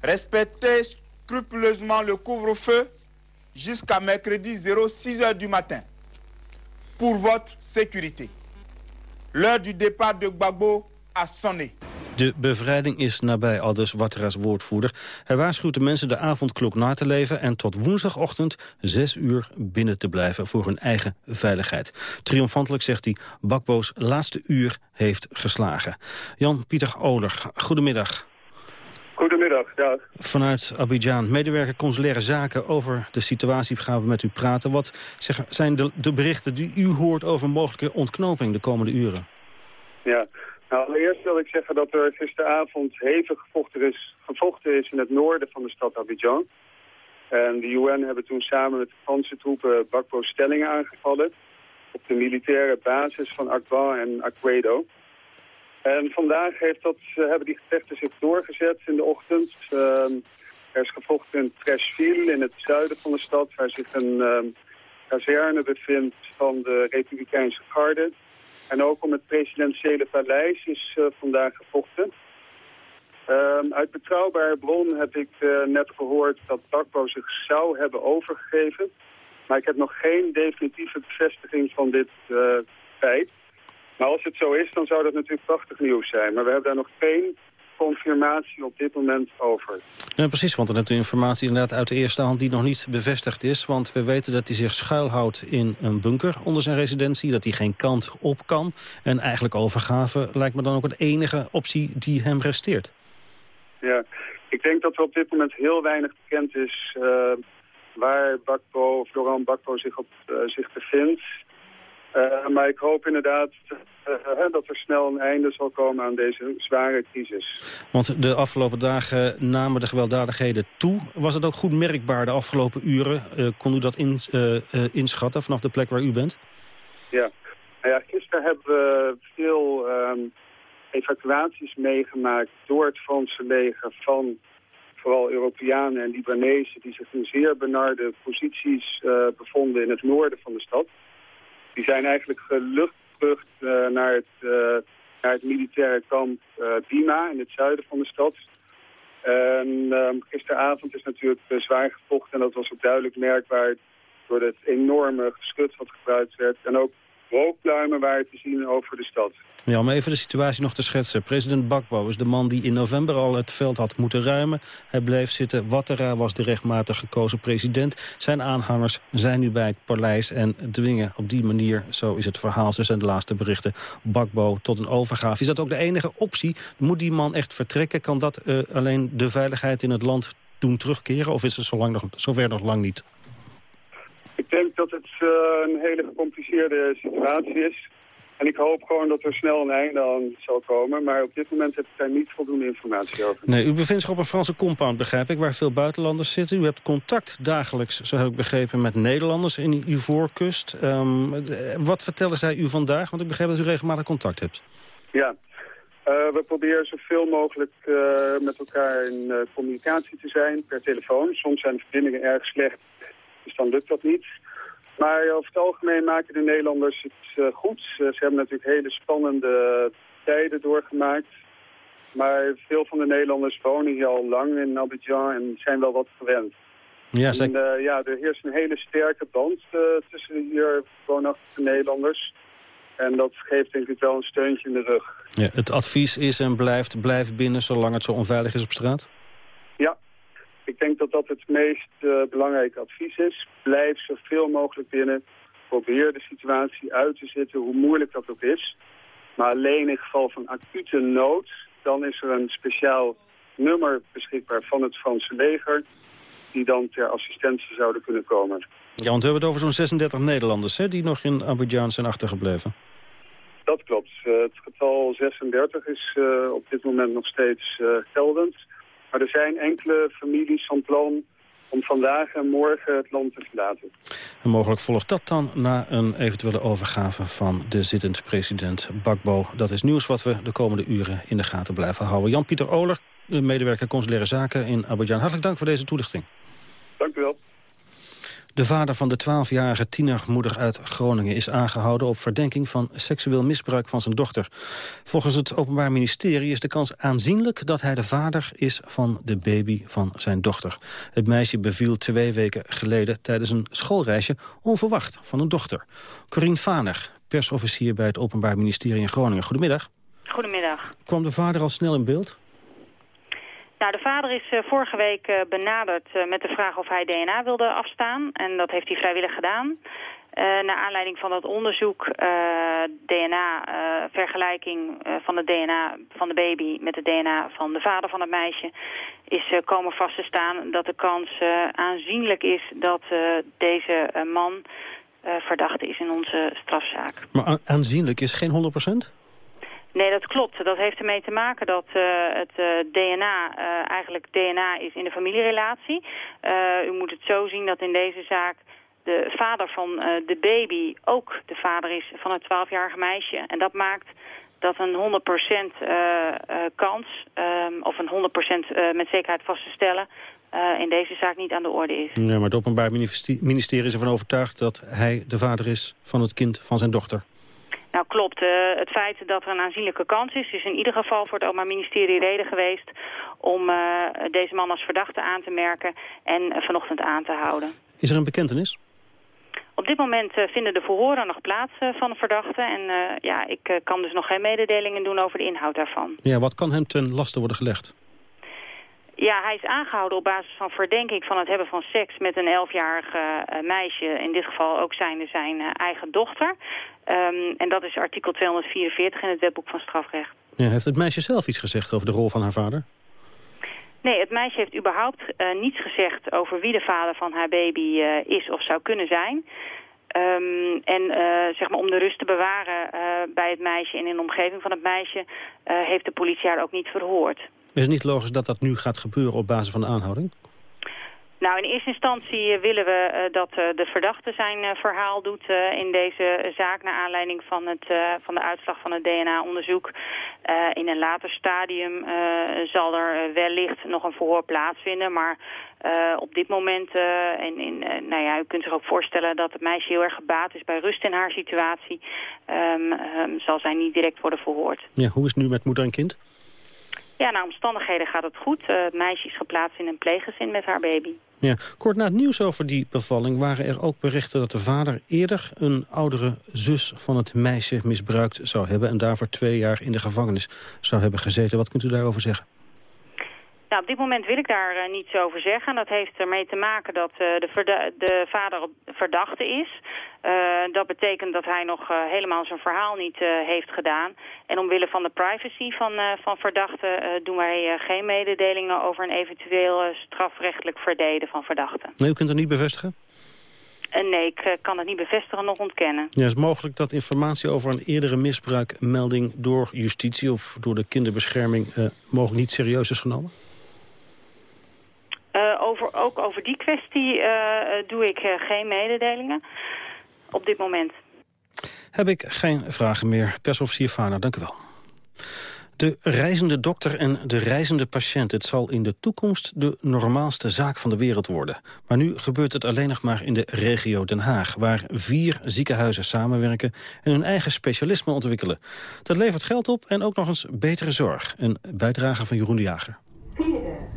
Respectez scrupuleusement le couvre-feu jusqu'à mercredi 06 heures du matin pour votre sécurité. L'heure du départ de Gbagbo a sonné. De bevrijding is nabij, aldus Wattera's woordvoerder. Hij waarschuwt de mensen de avondklok na te leven... en tot woensdagochtend zes uur binnen te blijven voor hun eigen veiligheid. Triomfantelijk zegt hij, Bakbo's laatste uur heeft geslagen. Jan-Pieter Oler, goedemiddag. Goedemiddag, dag. Vanuit Abidjan, medewerker consulaire zaken. Over de situatie gaan we met u praten. Wat zijn de, de berichten die u hoort over mogelijke ontknoping de komende uren? Ja, nou allereerst wil ik zeggen dat er gisteravond hevig gevochten is, gevochten is in het noorden van de stad Abidjan. En de UN hebben toen samen met de Franse troepen Bakbo-stellingen aangevallen op de militaire basis van Akwa en Akwedo. En vandaag heeft uh, hebben die gevechten zich doorgezet in de ochtend. Uh, er is gevochten in Trècheville in het zuiden van de stad... waar zich een uh, kazerne bevindt van de Republikeinse Garde. En ook om het presidentiële paleis is uh, vandaag gevochten. Ehm, uit betrouwbare bron heb ik uh, net gehoord dat Bakbo zich zou hebben overgegeven. Maar ik heb nog geen definitieve bevestiging van dit feit. Maar als het zo is, dan zou dat natuurlijk prachtig nieuws zijn. Maar we hebben daar nog geen confirmatie op dit moment over. Ja, precies, want dan u informatie inderdaad uit de eerste hand die nog niet bevestigd is. Want we weten dat hij zich schuilhoudt in een bunker onder zijn residentie. Dat hij geen kant op kan. En eigenlijk overgave lijkt me dan ook de enige optie die hem resteert. Ja, ik denk dat er op dit moment heel weinig bekend is... Uh, waar Bakbo, Florent Bakbo zich, op, uh, zich bevindt. Uh, maar ik hoop inderdaad uh, dat er snel een einde zal komen aan deze zware crisis. Want de afgelopen dagen namen de gewelddadigheden toe. Was het ook goed merkbaar de afgelopen uren? Uh, kon u dat in, inschatten vanaf de plek waar u bent? Ja, nou ja gisteren hebben we veel um, evacuaties meegemaakt door het Franse leger van vooral Europeanen en Libanezen die zich in zeer benarde posities bevonden in het noorden van de stad. Die zijn eigenlijk geluchtvlucht uh, naar, het, uh, naar het militaire kamp uh, Dima in het zuiden van de stad. En ehm, gisteravond is natuurlijk zwaar gevochten en dat was ook duidelijk merkbaar door het enorme geschut wat gebruikt werd. En ook rookpluimen waren te zien over de stad. Ja, om even de situatie nog te schetsen. President Bakbo is de man die in november al het veld had moeten ruimen. Hij bleef zitten. Wattera was de rechtmatig gekozen president. Zijn aanhangers zijn nu bij het paleis en dwingen op die manier, zo is het verhaal, ze zijn de laatste berichten, Bakbo tot een overgave. Is dat ook de enige optie? Moet die man echt vertrekken? Kan dat uh, alleen de veiligheid in het land doen terugkeren? Of is het zolang nog, zover nog lang niet? Ik denk dat het uh, een hele gecompliceerde situatie is. En ik hoop gewoon dat er snel een einde aan zal komen. Maar op dit moment heb ik daar niet voldoende informatie over. Nee, u bevindt zich op een Franse compound, begrijp ik, waar veel buitenlanders zitten. U hebt contact dagelijks, zo heb ik begrepen, met Nederlanders in uw voorkust. Um, wat vertellen zij u vandaag? Want ik begrijp dat u regelmatig contact hebt. Ja, uh, we proberen zoveel mogelijk uh, met elkaar in uh, communicatie te zijn per telefoon. Soms zijn de verbindingen erg slecht, dan lukt dat niet. Maar over het algemeen maken de Nederlanders het uh, goed. ze hebben natuurlijk hele spannende tijden doorgemaakt. Maar veel van de Nederlanders wonen hier al lang in Abidjan en zijn wel wat gewend. Ja, en, uh, ja er heerst een hele sterke band uh, tussen hier woonachtige Nederlanders. En dat geeft denk ik wel een steuntje in de rug. Ja, het advies is en blijft, blijf binnen zolang het zo onveilig is op straat? Ja, ik denk dat dat het meest uh, belangrijke advies is. Blijf zoveel mogelijk binnen. Probeer de situatie uit te zitten, hoe moeilijk dat ook is. Maar alleen in geval van acute nood, dan is er een speciaal nummer beschikbaar van het Franse leger... die dan ter assistentie zouden kunnen komen. Ja, want we hebben het over zo'n 36 Nederlanders hè, die nog in Abidjan zijn achtergebleven. Dat klopt. Uh, het getal 36 is uh, op dit moment nog steeds uh, geldend. Maar er zijn enkele families van plan om vandaag en morgen het land te verlaten. En mogelijk volgt dat dan na een eventuele overgave van de zittend president Bakbo. Dat is nieuws wat we de komende uren in de gaten blijven houden. Jan-Pieter Oler, medewerker consulaire zaken in Abidjan. Hartelijk dank voor deze toelichting. Dank u wel. De vader van de 12-jarige tienermoeder uit Groningen is aangehouden op verdenking van seksueel misbruik van zijn dochter. Volgens het Openbaar Ministerie is de kans aanzienlijk dat hij de vader is van de baby van zijn dochter. Het meisje beviel twee weken geleden tijdens een schoolreisje onverwacht van een dochter. Corine Vaner, persofficier bij het Openbaar Ministerie in Groningen. Goedemiddag. Goedemiddag. Kwam de vader al snel in beeld? Nou, de vader is uh, vorige week uh, benaderd uh, met de vraag of hij DNA wilde afstaan. En dat heeft hij vrijwillig gedaan. naar aanleiding van dat onderzoek, DNA-vergelijking van het DNA van de baby met het DNA van de vader van het meisje, is komen vast te staan dat de kans aanzienlijk is dat deze man verdachte is in onze strafzaak. Maar aanzienlijk is geen 100 procent? Nee, dat klopt. Dat heeft ermee te maken dat uh, het uh, DNA uh, eigenlijk DNA is in de familierelatie. u moet het zo zien dat in deze zaak de vader van de baby ook de vader is van het 12-jarige meisje. En dat maakt dat een 100% kans, um, of een 100% met zekerheid vast te stellen... in deze zaak niet aan de orde is. Nee, maar het Openbaar Ministerie is ervan overtuigd dat hij de vader is van het kind van zijn dochter. Nou klopt, uh, het feit dat er een aanzienlijke kans is... is in ieder geval voor het Openbaar Ministerie reden geweest... om uh, deze man als verdachte aan te merken en uh, vanochtend aan te houden. Is er een bekentenis? Op dit moment vinden de verhoren nog plaats van de verdachte. En ja, ik kan dus nog geen mededelingen doen over de inhoud daarvan. Ja, wat kan hem ten laste worden gelegd? Ja, hij is aangehouden op basis van verdenking van het hebben van seks met een elfjarig uh, meisje. In dit geval ook zijnde zijn uh, eigen dochter. Um, en dat is artikel 244 in het wetboek van strafrecht. Ja, heeft het meisje zelf iets gezegd over de rol van haar vader? Nee, het meisje heeft überhaupt uh, niets gezegd over wie de vader van haar baby is of zou kunnen zijn. Ehm, en uh, zeg maar om de rust te bewaren bij het meisje en in de omgeving van het meisje... Heeft de politie haar ook niet verhoord. Is het niet logisch dat dat nu gaat gebeuren op basis van de aanhouding? Nou, in eerste instantie willen we uh, dat uh, de verdachte zijn uh, verhaal doet in deze zaak... naar aanleiding van, het, van de uitslag van het DNA-onderzoek. in een later stadium zal er wellicht nog een verhoor plaatsvinden... maar op dit moment, en in, nou ja, u kunt zich ook voorstellen... dat het meisje heel erg gebaat is bij rust in haar situatie... Um, um, zal zij niet direct worden verhoord. Ja, hoe is het nu met moeder en kind? Ja, naar omstandigheden gaat het goed. het meisje is geplaatst in een pleeggezin met haar baby. Ja. Kort na het nieuws over die bevalling waren er ook berichten dat de vader eerder een oudere zus van het meisje misbruikt zou hebben en daarvoor twee jaar in de gevangenis zou hebben gezeten. Wat kunt u daarover zeggen? Nou, op dit moment wil ik daar uh, niets over zeggen. Dat heeft ermee te maken dat uh, de, de, vader verdachte is. Uh, dat betekent dat hij nog helemaal zijn verhaal niet heeft gedaan. En omwille van de privacy van, van verdachten doen wij geen mededelingen over een eventueel strafrechtelijk verdeden van verdachten. Nee, u kunt het niet bevestigen? nee, ik kan het niet bevestigen, nog ontkennen. Ja, is het mogelijk dat informatie over een eerdere misbruikmelding door justitie of door de kinderbescherming mogelijk niet serieus is genomen? Uh, over, ook over die kwestie uh, doe ik uh, geen mededelingen op dit moment. Heb ik geen vragen meer. Persofficier Fana, dank u wel. De reizende dokter en de reizende patiënt. Het zal in de toekomst de normaalste zaak van de wereld worden. Maar nu gebeurt het alleen nog maar in de regio Den Haag... waar vier ziekenhuizen samenwerken en hun eigen specialisme ontwikkelen. Dat levert geld op en ook nog eens betere zorg. Een bijdrage van Jeroen de Jager. Vierde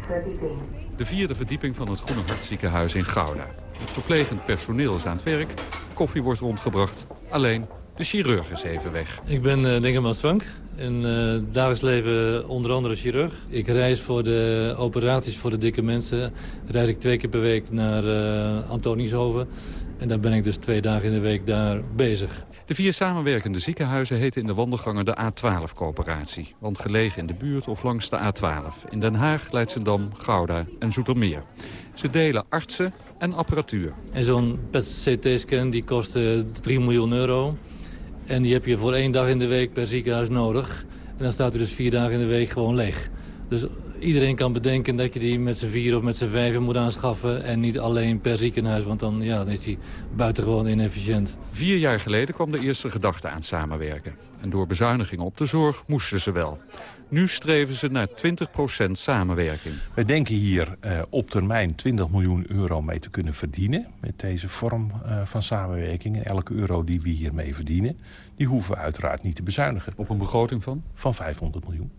De vierde verdieping van het Groene Hartziekenhuis in Gouda. Het verplegend personeel is aan het werk, koffie wordt rondgebracht. Alleen, de chirurg is even weg. Ik ben uh, Dingemans Frank. In uh, dagelijks leven onder andere chirurg. Ik reis voor de operaties voor de dikke mensen. Reis ik twee keer per week naar uh, Antonieshoven. En dan ben ik dus twee dagen in de week daar bezig. De vier samenwerkende ziekenhuizen heten in de wandelgangen de A12-coöperatie. Want gelegen in de buurt of langs de A12. In Den Haag, Leidschendam, Gouda en Zoetermeer. Ze delen artsen en apparatuur. En zo'n PET-CT-scan die kost 3 miljoen euro. En die heb je voor één dag in de week per ziekenhuis nodig. En dan staat er dus vier dagen in de week gewoon leeg. Dus iedereen kan bedenken dat je die met z'n vier of met z'n vijf moet aanschaffen... en niet alleen per ziekenhuis, want dan, ja, dan is die buitengewoon inefficiënt. Vier jaar geleden kwam de eerste gedachte aan samenwerken. En door bezuinigingen op de zorg moesten ze wel. Nu streven ze naar 20% samenwerking. Wij denken hier uh, op termijn 20 miljoen euro mee te kunnen verdienen... met deze vorm uh, van samenwerking. En elke euro die we hiermee verdienen... die hoeven we uiteraard niet te bezuinigen. Op een begroting van? Van 500 miljoen.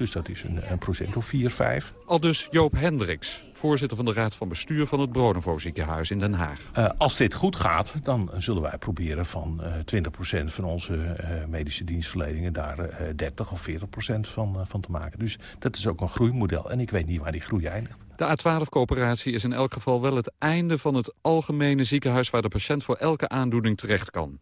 Dus dat is een, een procent of 4, 5. Al dus Joop Hendricks, voorzitter van de Raad van Bestuur van het Bronovo ziekenhuis in Den Haag. Uh, als dit goed gaat, dan zullen wij proberen van uh, 20% van onze uh, medische dienstverleningen daar 30 of 40% van, van te maken. Dus dat is ook een groeimodel. En ik weet niet waar die groei eindigt. De A12-coöperatie is in elk geval wel het einde van het algemene ziekenhuis... waar de patiënt voor elke aandoening terecht kan.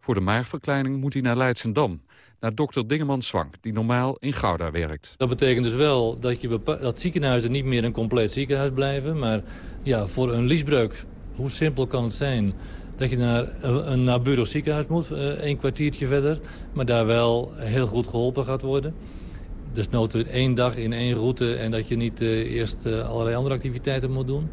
Voor de maagverkleining moet hij naar Leidsendam naar dokter Dingeman Zwank, die normaal in Gouda werkt. Dat betekent dus wel dat, je dat ziekenhuizen niet meer een compleet ziekenhuis blijven. Maar ja, voor een liesbreuk, hoe simpel kan het zijn... dat je naar een naburig ziekenhuis moet, een kwartiertje verder... maar daar wel heel goed geholpen gaat worden. Dus nood één dag in één route en dat je niet uh, eerst uh, allerlei andere activiteiten moet doen.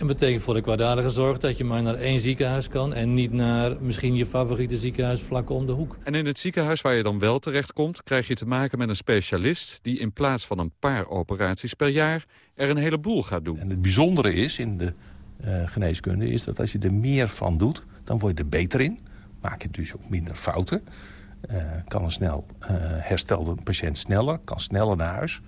En betekent voor de kwaadaardige zorg dat je maar naar één ziekenhuis kan... en niet naar misschien je favoriete ziekenhuis vlak om de hoek. En in het ziekenhuis waar je dan wel terechtkomt... krijg je te maken met een specialist die in plaats van een paar operaties per jaar... er een heleboel gaat doen. En het bijzondere is in de uh, geneeskunde is dat als je er meer van doet... dan word je er beter in. Maak je dus ook minder fouten. Uh, kan een snel uh, herstelde patiënt sneller, kan sneller naar huis...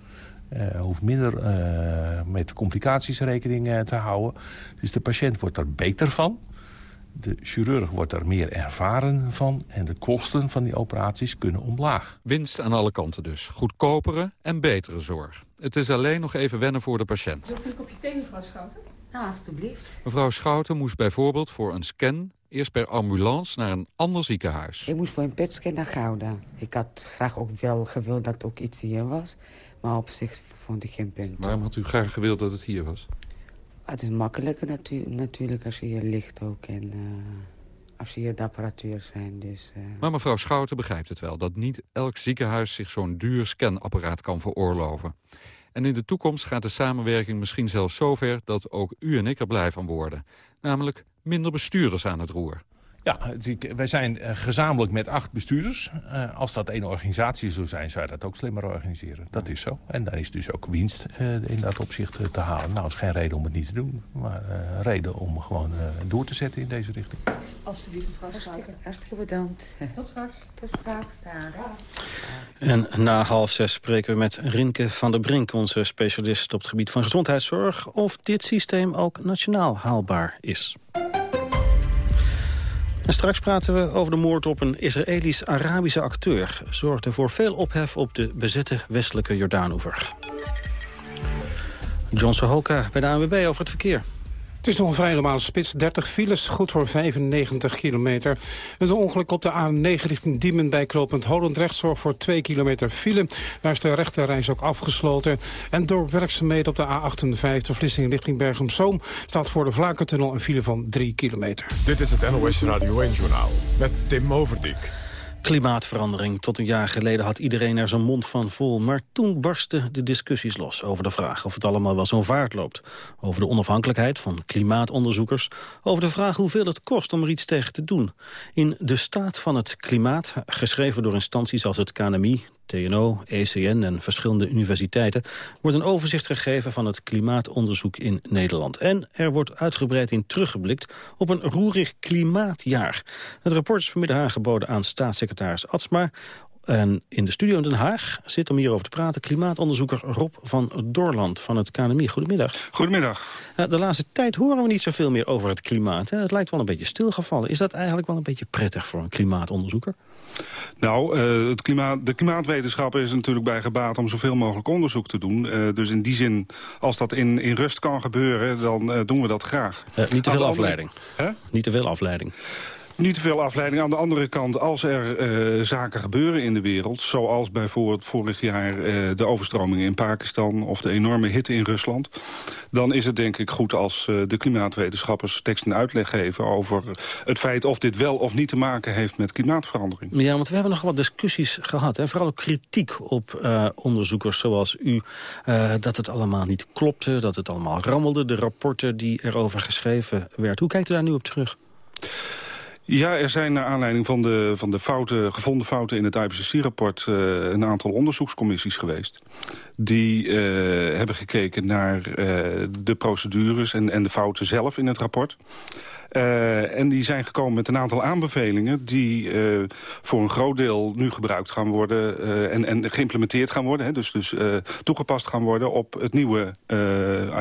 Uh, hoeft minder uh, met complicaties rekening uh, te houden. Dus de patiënt wordt er beter van. De chirurg wordt er meer ervaren van. En de kosten van die operaties kunnen omlaag. Winst aan alle kanten dus. Goedkopere en betere zorg. Het is alleen nog even wennen voor de patiënt. Wilt u een kopje thee, mevrouw Schouten? Ja, alstublieft. Mevrouw Schouten moest bijvoorbeeld voor een scan... eerst per ambulance naar een ander ziekenhuis. Ik moest voor een petscan naar Gouda. Ik had graag ook wel gewild dat ook iets hier was... Maar op zich vond ik geen punt. Waarom had u graag gewild dat het hier was? Het is makkelijker natu natuurlijk als je hier ligt ook. En uh, geavanceerde apparatuur zijn. Dus, uh... Maar mevrouw Schouten begrijpt het wel... dat niet elk ziekenhuis zich zo'n duur scanapparaat kan veroorloven. En in de toekomst gaat de samenwerking misschien zelfs zover... dat ook u en ik er blij van worden. Namelijk minder bestuurders aan het roer. Ja, wij zijn eh, gezamenlijk met acht bestuurders. Uh, als dat één organisatie zou zijn, zou je dat ook slimmer organiseren. Dat is zo. En dan is dus ook winst uh, in dat opzicht te halen. Nou, is geen reden om het niet te doen. Maar reden om gewoon door te zetten in deze richting. Alsjeblieft, mevrouw Schouten. Hartstikke bedankt. Tot straks. Tot straks. En na half zes spreken we met Rinke van der Brink... onze specialist op het gebied van gezondheidszorg... of dit systeem ook nationaal haalbaar is. En straks praten we over de moord op een Israëlisch-Arabische acteur. Zorgde voor veel ophef op de bezette westelijke Jordaanoever. John Sohoka bij de ANWB over het verkeer. Het is nog een vrij normale spits. 30 files, goed voor 95 kilometer. Een ongeluk op de A9 richting Diemen bij knooppunt Holendrecht... zorgt voor 2 kilometer file. Daar is de rechterreis ook afgesloten. En door werkzaamheden op de A58 Vlissingen richting Bergen-Zoom... staat voor de Vlakentunnel een file van 3 kilometer. Dit is het NOS Radio 1-journaal met Tim Overdijk. Klimaatverandering. Tot een jaar geleden had iedereen er zijn mond van vol. Maar toen barsten de discussies los over de vraag of het allemaal wel zo'n vaart loopt. Over de onafhankelijkheid van klimaatonderzoekers. Over de vraag hoeveel het kost om er iets tegen te doen. In De Staat van het Klimaat, geschreven door instanties als het KNMI, TNO, ECN en verschillende universiteiten... wordt een overzicht gegeven van het klimaatonderzoek in Nederland. En er wordt uitgebreid in teruggeblikt op een roerig klimaatjaar. Het rapport is vanmiddag aangeboden aan staatssecretaris Atsma... En in de studio in Den Haag zit om hierover te praten... klimaatonderzoeker Rob van Dorland van het KNMI. Goedemiddag. Goedemiddag. De laatste tijd horen we niet zoveel meer over het klimaat. Het lijkt wel een beetje stilgevallen. Is dat eigenlijk wel een beetje prettig voor een klimaatonderzoeker? Nou, uh, het klimaat, de klimaatwetenschap is natuurlijk bij gebaat om zoveel mogelijk onderzoek te doen. Uh, dus in die zin, als dat in, in rust kan gebeuren, dan uh, doen we dat graag. niet te veel afleiding. Niet te veel afleiding. Niet te veel afleiding. Aan de andere kant, als er uh, zaken gebeuren in de wereld... zoals bijvoorbeeld vorig jaar uh, de overstromingen in Pakistan... of de enorme hitte in Rusland... dan is het denk ik goed als uh, de klimaatwetenschappers tekst en uitleg geven... over het feit of dit wel of niet te maken heeft met klimaatverandering. Ja, want we hebben nog wat discussies gehad. En vooral ook kritiek op onderzoekers zoals u... dat het allemaal niet klopte, dat het allemaal rammelde. De rapporten die erover geschreven werd. Hoe kijkt u daar nu op terug? Ja, er zijn naar aanleiding van de, van de fouten, gevonden fouten in het IPCC-rapport... Uh, een aantal onderzoekscommissies geweest. Die uh, hebben gekeken naar uh, de procedures en, en de fouten zelf in het rapport. Uh, en die zijn gekomen met een aantal aanbevelingen... die uh, voor een groot deel nu gebruikt gaan worden... Uh, en, en geïmplementeerd gaan worden. Hè, dus dus toegepast gaan worden op het nieuwe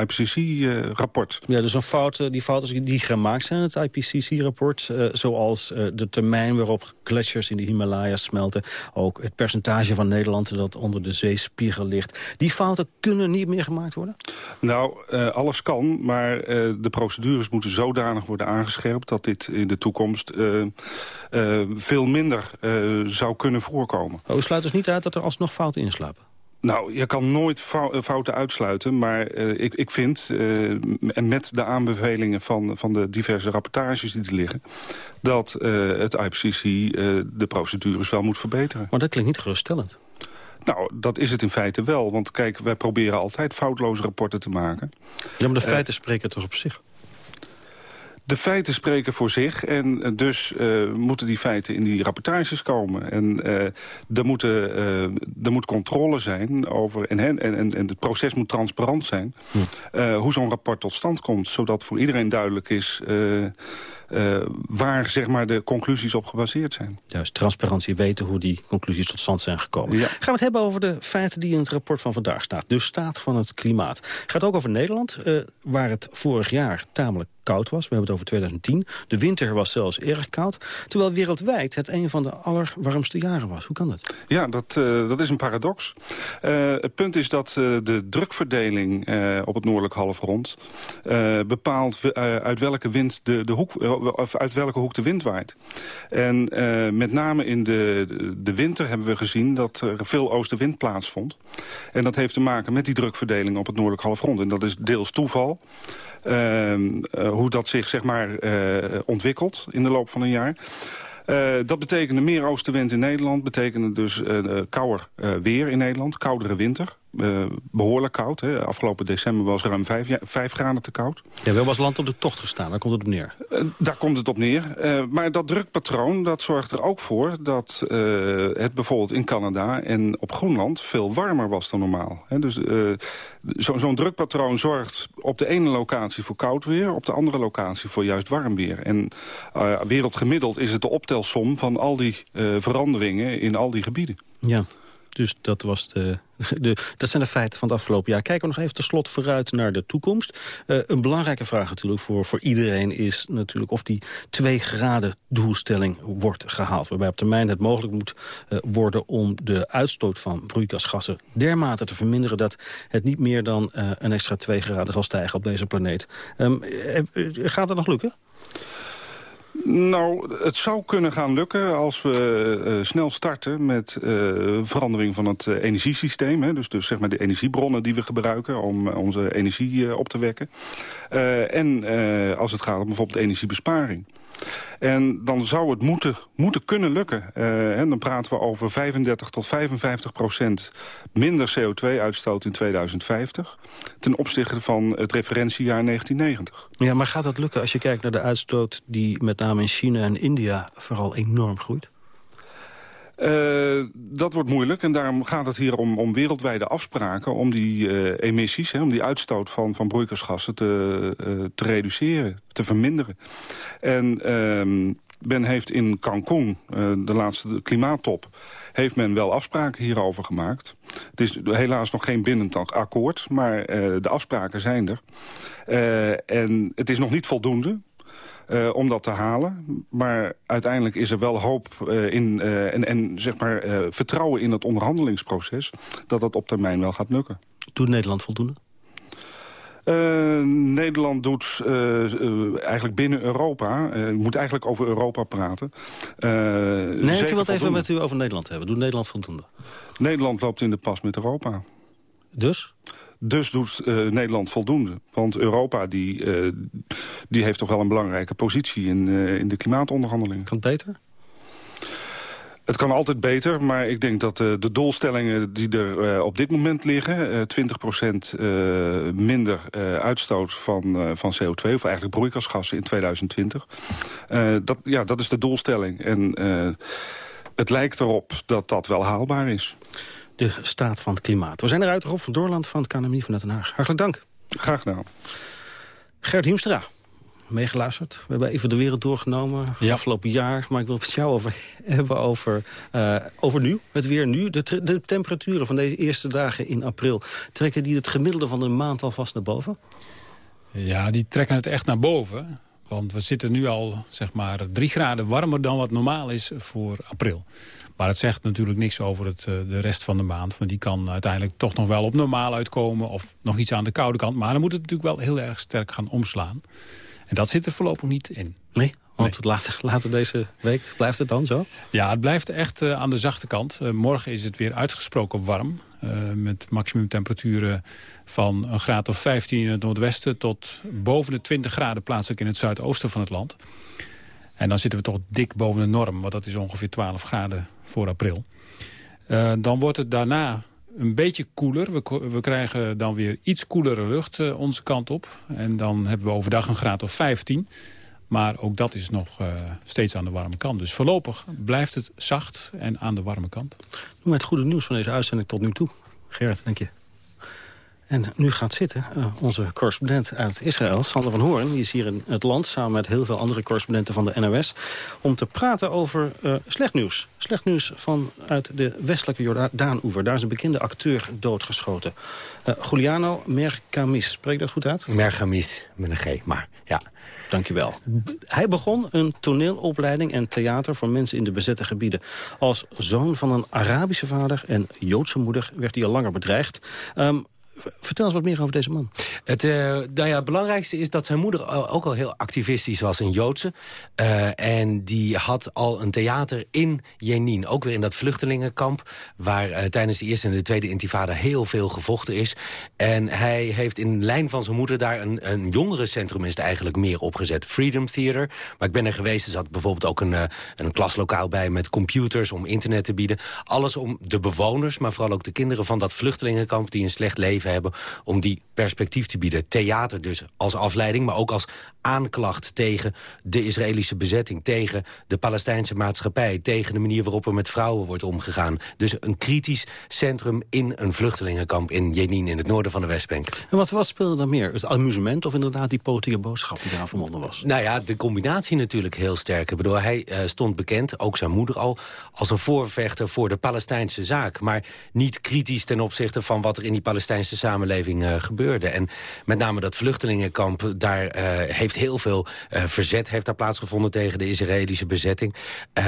IPCC-rapport. ja, dus een fout, die fouten die gemaakt zijn in het IPCC-rapport... zoals de termijn waarop gletsjers in de Himalayas smelten... ook het percentage van Nederland dat onder de zeespiegel ligt... die fouten kunnen niet meer gemaakt worden? Nou, alles kan, maar de procedures moeten zodanig worden aangegeven aangescherpt... dat dit in de toekomst uh, uh, veel minder uh, zou kunnen voorkomen. Oh, u sluit dus niet uit dat er alsnog fouten inslapen? Nou, je kan nooit fouten uitsluiten, maar uh, ik, ik vind, uh, en met de aanbevelingen van, van de diverse rapportages die er liggen, dat uh, het IPCC de procedures wel moet verbeteren. Maar dat klinkt niet geruststellend. Nou, dat is het in feite wel. Want kijk, wij proberen altijd foutloze rapporten te maken. Ja, maar de feiten spreken toch op zich? De feiten spreken voor zich en dus uh, moeten die feiten in die rapportages komen. En uh, er, moeten, uh, er moet controle zijn over, en, en, en, en het proces moet transparant zijn... Hm. hoe zo'n rapport tot stand komt, zodat voor iedereen duidelijk is... Uh, waar zeg maar, de conclusies op gebaseerd zijn. Juist, transparantie, weten hoe die conclusies tot stand zijn gekomen. Ja. Gaan we het hebben over de feiten die in het rapport van vandaag staat. De staat van het klimaat. Gaat ook over Nederland, uh, waar het vorig jaar tamelijk koud was. We hebben het over 2010. De winter was zelfs erg koud. Terwijl wereldwijd het een van de allerwarmste jaren was. Hoe kan dat? Ja, dat, uh, dat is een paradox. Uh, het punt is dat uh, de drukverdeling op het noordelijk halfrond... bepaalt uit welke wind de, de hoek, uit welke hoek de wind waait. En met name in de, de winter hebben we gezien dat er veel oostenwind plaatsvond. En dat heeft te maken met die drukverdeling op het noordelijk halfrond. En dat is deels toeval. Ehm, hoe dat zich zeg maar, ontwikkelt in de loop van een jaar. dat betekende meer oostenwind in Nederland. Betekende dus uh, kouder weer in Nederland. Koudere winter. Uh, behoorlijk koud. Hè. Afgelopen december was ruim 5 graden te koud. Ja, we hebben als land op de tocht gestaan. Daar komt het op neer. Uh, daar komt het op neer. Uh, maar dat drukpatroon dat zorgt er ook voor... dat het bijvoorbeeld in Canada en op Groenland veel warmer was dan normaal. Hè. Dus zo'n zo drukpatroon zorgt op de ene locatie voor koud weer... op de andere locatie voor juist warm weer. En wereldgemiddeld is het de optelsom van al die veranderingen in al die gebieden. Ja. Dus dat, was de, de, dat zijn de feiten van het afgelopen jaar. Kijken we nog even tot slot vooruit naar de toekomst. Uh, een belangrijke vraag natuurlijk voor, voor iedereen is natuurlijk of die 2 graden doelstelling wordt gehaald. Waarbij op termijn het mogelijk moet uh, worden om de uitstoot van broeikasgassen dermate te verminderen dat het niet meer dan uh, een extra 2 graden zal stijgen op deze planeet. Um, gaat dat nog lukken? Nou, het zou kunnen gaan lukken als we uh, snel starten met uh, verandering van het energiesysteem. Hè. Dus, dus zeg maar de energiebronnen die we gebruiken om onze energie op te wekken. en als het gaat om bijvoorbeeld energiebesparing. En dan zou het moeten, moeten kunnen lukken. en dan praten we over 35 tot 55 procent minder CO2-uitstoot in 2050... ten opzichte van het referentiejaar 1990. Ja, maar gaat dat lukken als je kijkt naar de uitstoot... die met name in China en India vooral enorm groeit? Uh, dat wordt moeilijk en daarom gaat het hier om, om wereldwijde afspraken... om die uh, emissies, hè, om die uitstoot van, van broeikasgassen te, te reduceren, te verminderen. En ehm, men heeft in Cancún, de laatste klimaattop heeft men wel afspraken hierover gemaakt. Het is helaas nog geen bindend akkoord, maar de afspraken zijn er. en het is nog niet voldoende. Uh, om dat te halen. Maar uiteindelijk is er wel hoop uh, in, uh, en, en zeg maar, vertrouwen in het onderhandelingsproces... dat dat op termijn wel gaat lukken. Doet Nederland voldoende? Nederland doet eigenlijk binnen Europa... moet eigenlijk over Europa praten. nee, ik wil het even met u over Nederland hebben. Doet Nederland voldoende? Nederland loopt in de pas met Europa. Dus? Dus doet uh, Nederland voldoende. Want Europa die, uh, die heeft toch wel een belangrijke positie in, uh, in de klimaatonderhandelingen. Kan het beter? Het kan altijd beter, maar ik denk dat de doelstellingen die er op dit moment liggen... 20% minder uitstoot van, van CO2, of eigenlijk broeikasgassen in 2020... dat, ja, dat is de doelstelling. En het lijkt erop dat dat wel haalbaar is de staat van het klimaat. We zijn eruit, Rob van Doorland van het KNMI vanuit Den Haag. Hartelijk dank. Graag gedaan. Gert Hiemstra, meegeluisterd. We hebben even de wereld doorgenomen ja. afgelopen jaar. Maar ik wil het met jou over hebben over, uh, over nu. Het weer nu. De, de, temperaturen van deze eerste dagen in april... trekken die het gemiddelde van de maand alvast naar boven? Ja, die trekken het echt naar boven. Want we zitten nu al zeg maar drie graden warmer dan wat normaal is voor april. Maar het zegt natuurlijk niks over het, eh, de rest van de maand. Want die kan uiteindelijk toch nog wel op normaal uitkomen. Of nog iets aan de koude kant. Maar dan moet het natuurlijk wel heel erg sterk gaan omslaan. En dat zit er voorlopig niet in. Nee? Want later, later, deze week blijft het dan zo? Ja, het blijft echt uh, aan de zachte kant. Uh, morgen is het weer uitgesproken warm. Uh, met maximumtemperaturen van een graad of 15 in het noordwesten... tot boven de 20 graden plaatselijk in het zuidoosten van het land. En dan zitten we toch dik boven de norm, want dat is ongeveer 12 graden voor april. Uh, dan wordt het daarna een beetje koeler. We, we krijgen dan weer iets koelere lucht uh, onze kant op. En dan hebben we overdag een graad of 15. Maar ook dat is nog uh, steeds aan de warme kant. Dus voorlopig blijft het zacht en aan de warme kant. Noem het goede nieuws van deze uitzending tot nu toe. Gerrit, dank je. En nu gaat zitten uh, onze correspondent uit Israël, Sander van Hoorn. Die is hier in het land samen met heel veel andere correspondenten van de NOS... om te praten over uh, slecht nieuws. Slecht nieuws vanuit de westelijke Jordaan-oever. Daar is een bekende acteur doodgeschoten. Uh, Giuliano Mercamis, spreek dat goed uit? Mercamis, met een G, maar ja. Dankjewel. Hij begon een toneelopleiding en theater voor mensen in de bezette gebieden. Als zoon van een Arabische vader en Joodse moeder werd hij al langer bedreigd. Um, Vertel eens wat meer over deze man. Het, uh, nou ja, het belangrijkste is dat zijn moeder ook al heel activistisch was, een Joodse. Uh, en die had al een theater in Jenin, ook weer in dat vluchtelingenkamp... waar uh, tijdens de Eerste en de Tweede Intifada heel veel gevochten is. En hij heeft in lijn van zijn moeder daar een, een jongerencentrum is eigenlijk meer opgezet. Freedom Theater. Maar ik ben er geweest, er zat bijvoorbeeld ook een, een klaslokaal bij... met computers om internet te bieden. Alles om de bewoners, maar vooral ook de kinderen van dat vluchtelingenkamp... die een slecht leven hebben, om die perspectief te bieden. Theater dus als afleiding, maar ook als aanklacht tegen de Israëlische bezetting... tegen de Palestijnse maatschappij, tegen de manier waarop er met vrouwen wordt omgegaan. Dus een kritisch centrum in een vluchtelingenkamp in Jenin, in het noorden van de Westbank. En wat, wat speelde daar meer? Het amusement of inderdaad die politieke boodschap die daar verbonden was? Nou ja, de combinatie natuurlijk heel sterk. Ik bedoel, hij uh, stond bekend, ook zijn moeder al, als een voorvechter voor de Palestijnse zaak. Maar niet kritisch ten opzichte van wat er in die Palestijnse samenleving uh, gebeurde. En met name dat vluchtelingenkamp, daar uh, heeft heel veel verzet heeft daar plaatsgevonden tegen de Israëlische bezetting.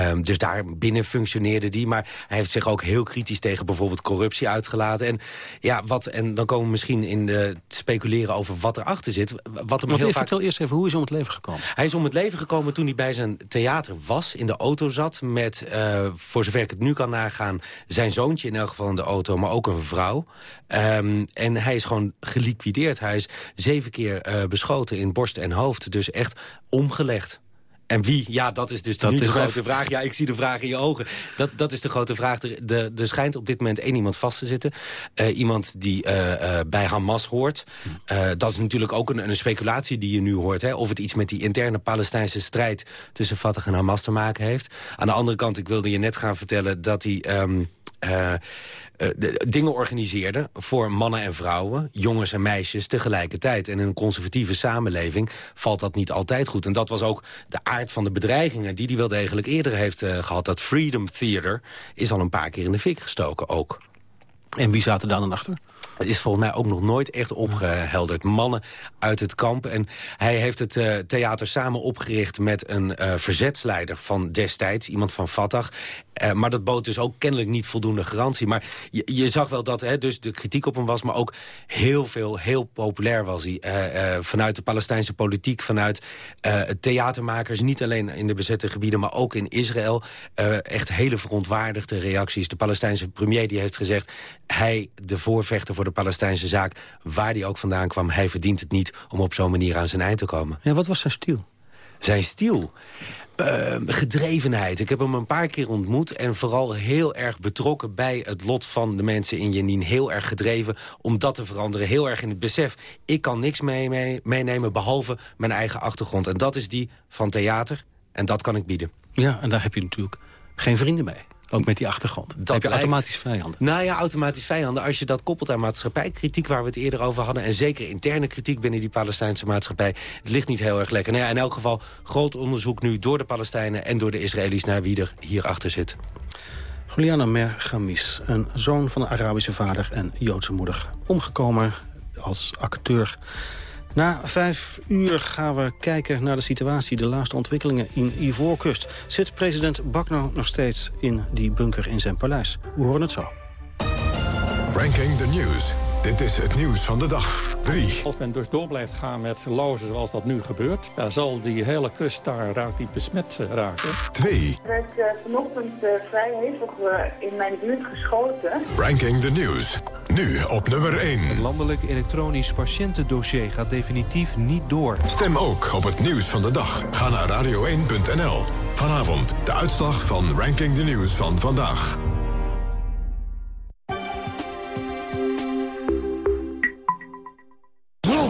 Um, dus daar binnen functioneerde die. Maar hij heeft zich ook heel kritisch tegen bijvoorbeeld corruptie uitgelaten. En, ja, wat, en dan komen we misschien in de, te speculeren over wat erachter zit. Wat er Want heel vaak... vertel eerst even, hoe is hij om het leven gekomen? Hij is om het leven gekomen toen hij bij zijn theater was, in de auto zat... met, voor zover ik het nu kan nagaan, zijn zoontje in elk geval in de auto... maar ook een vrouw. Um, en hij is gewoon geliquideerd. Hij is zeven keer uh, beschoten in borst en hoofd. Dus echt omgelegd. En wie? Ja, dat is dus dat de grote vraag. Ja, ik zie de vraag in je ogen. Dat, dat is de grote vraag. Er, er schijnt op dit moment één iemand vast te zitten. Uh, iemand die uh, uh, bij Hamas hoort. dat is natuurlijk ook een, een, speculatie die je nu hoort. Hè? Of het iets met die interne Palestijnse strijd... tussen Fatah en Hamas te maken heeft. Aan de andere kant, ik wilde je net gaan vertellen... dat hij... Um, uh, dingen organiseerde voor mannen en vrouwen, jongens en meisjes tegelijkertijd. En in een conservatieve samenleving valt dat niet altijd goed. En dat was ook de aard van de bedreigingen die hij wel degelijk eerder heeft uh, gehad. Dat Freedom Theater is al een paar keer in de fik gestoken ook. En wie zaten daar dan achter? Het is volgens mij ook nog nooit echt opgehelderd. Mannen uit het kamp. En hij heeft het uh, theater samen opgericht met een uh, verzetsleider van destijds. Iemand van Fatah. Uh, maar dat bood dus ook kennelijk niet voldoende garantie. Maar je, zag wel dat hè, dus de kritiek op hem was... maar ook heel veel, heel populair was hij. Uh, uh, vanuit de Palestijnse politiek, vanuit theatermakers... niet alleen in de bezette gebieden, maar ook in Israël. echt hele verontwaardigde reacties. De Palestijnse premier die heeft gezegd... hij, de voorvechter voor de Palestijnse zaak... waar die ook vandaan kwam, hij verdient het niet... om op zo'n manier aan zijn eind te komen. Ja, wat was zijn stiel? Zijn stiel? Uh, gedrevenheid. Ik heb hem een paar keer ontmoet en vooral heel erg betrokken bij het lot van de mensen in Jenin. Heel erg gedreven om dat te veranderen. Heel erg in het besef, ik kan niks mee, meenemen behalve mijn eigen achtergrond. En dat is die van theater en dat kan ik bieden. Ja, en daar heb je natuurlijk geen vrienden mee. Ook met die achtergrond. Dat heb je automatisch vijanden. Nou ja, automatisch vijanden. Als je dat koppelt aan maatschappijkritiek... waar we het eerder over hadden... en zeker interne kritiek binnen die Palestijnse maatschappij... het ligt niet heel erg lekker. Nou ja, in elk geval groot onderzoek nu door de Palestijnen... en door de Israëli's naar wie er hierachter zit. Juliana Mergamis, een zoon van een Arabische vader en Joodse moeder. Omgekomen als acteur na vijf uur gaan we kijken naar de situatie, de laatste ontwikkelingen in Ivoorkust. Zit president Bakno nog steeds in die bunker in zijn paleis? We horen het zo. Ranking the News. Dit is het nieuws van de dag. 3. Als men dus door blijft gaan met lozen zoals dat nu gebeurt... dan zal die hele kust daar raakt die besmet eh, raken. 2. Er werd uh, vanochtend uh, vrij hevig uh, in mijn buurt geschoten. Ranking the News. Nu op nummer 1. Het landelijk elektronisch patiëntendossier gaat definitief niet door. Stem ook op het nieuws van de dag. Ga naar radio1.nl. Vanavond de uitslag van Ranking the News van vandaag.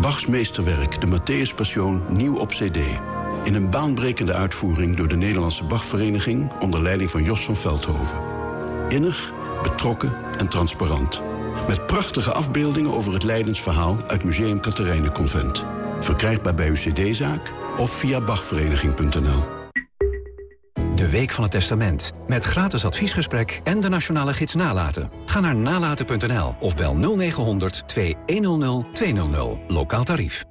Bachs meesterwerk, de Matthäus Passion, nieuw op cd. In een baanbrekende uitvoering door de Nederlandse Bachvereniging... onder leiding van Jos van Veldhoven. Innig, betrokken en transparant. Met prachtige afbeeldingen over het Leidensverhaal... uit Museum Convent. Verkrijgbaar bij uw cd-zaak of via bachvereniging.nl. De Week van het Testament. Met gratis adviesgesprek en de nationale gids Nalaten. Ga naar nalaten.nl of bel 0900 2100 200. Lokaal tarief.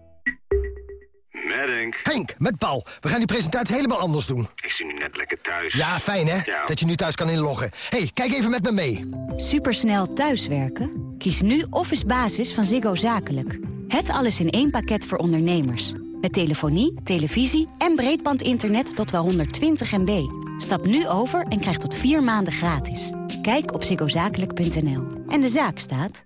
Met Henk. Henk, met Paul. We gaan die presentatie helemaal anders doen. Ik zit nu net lekker thuis. Ja, fijn hè? Dat je nu thuis kan inloggen. hey, kijk even met me mee. Supersnel thuiswerken? Kies nu Office Basis van Ziggo Zakelijk. Het alles in één pakket voor ondernemers. Met telefonie, televisie en breedbandinternet tot wel 120 MB. Stap nu over en krijg tot vier maanden gratis. Kijk op ziggozakelijk.nl. En de zaak staat...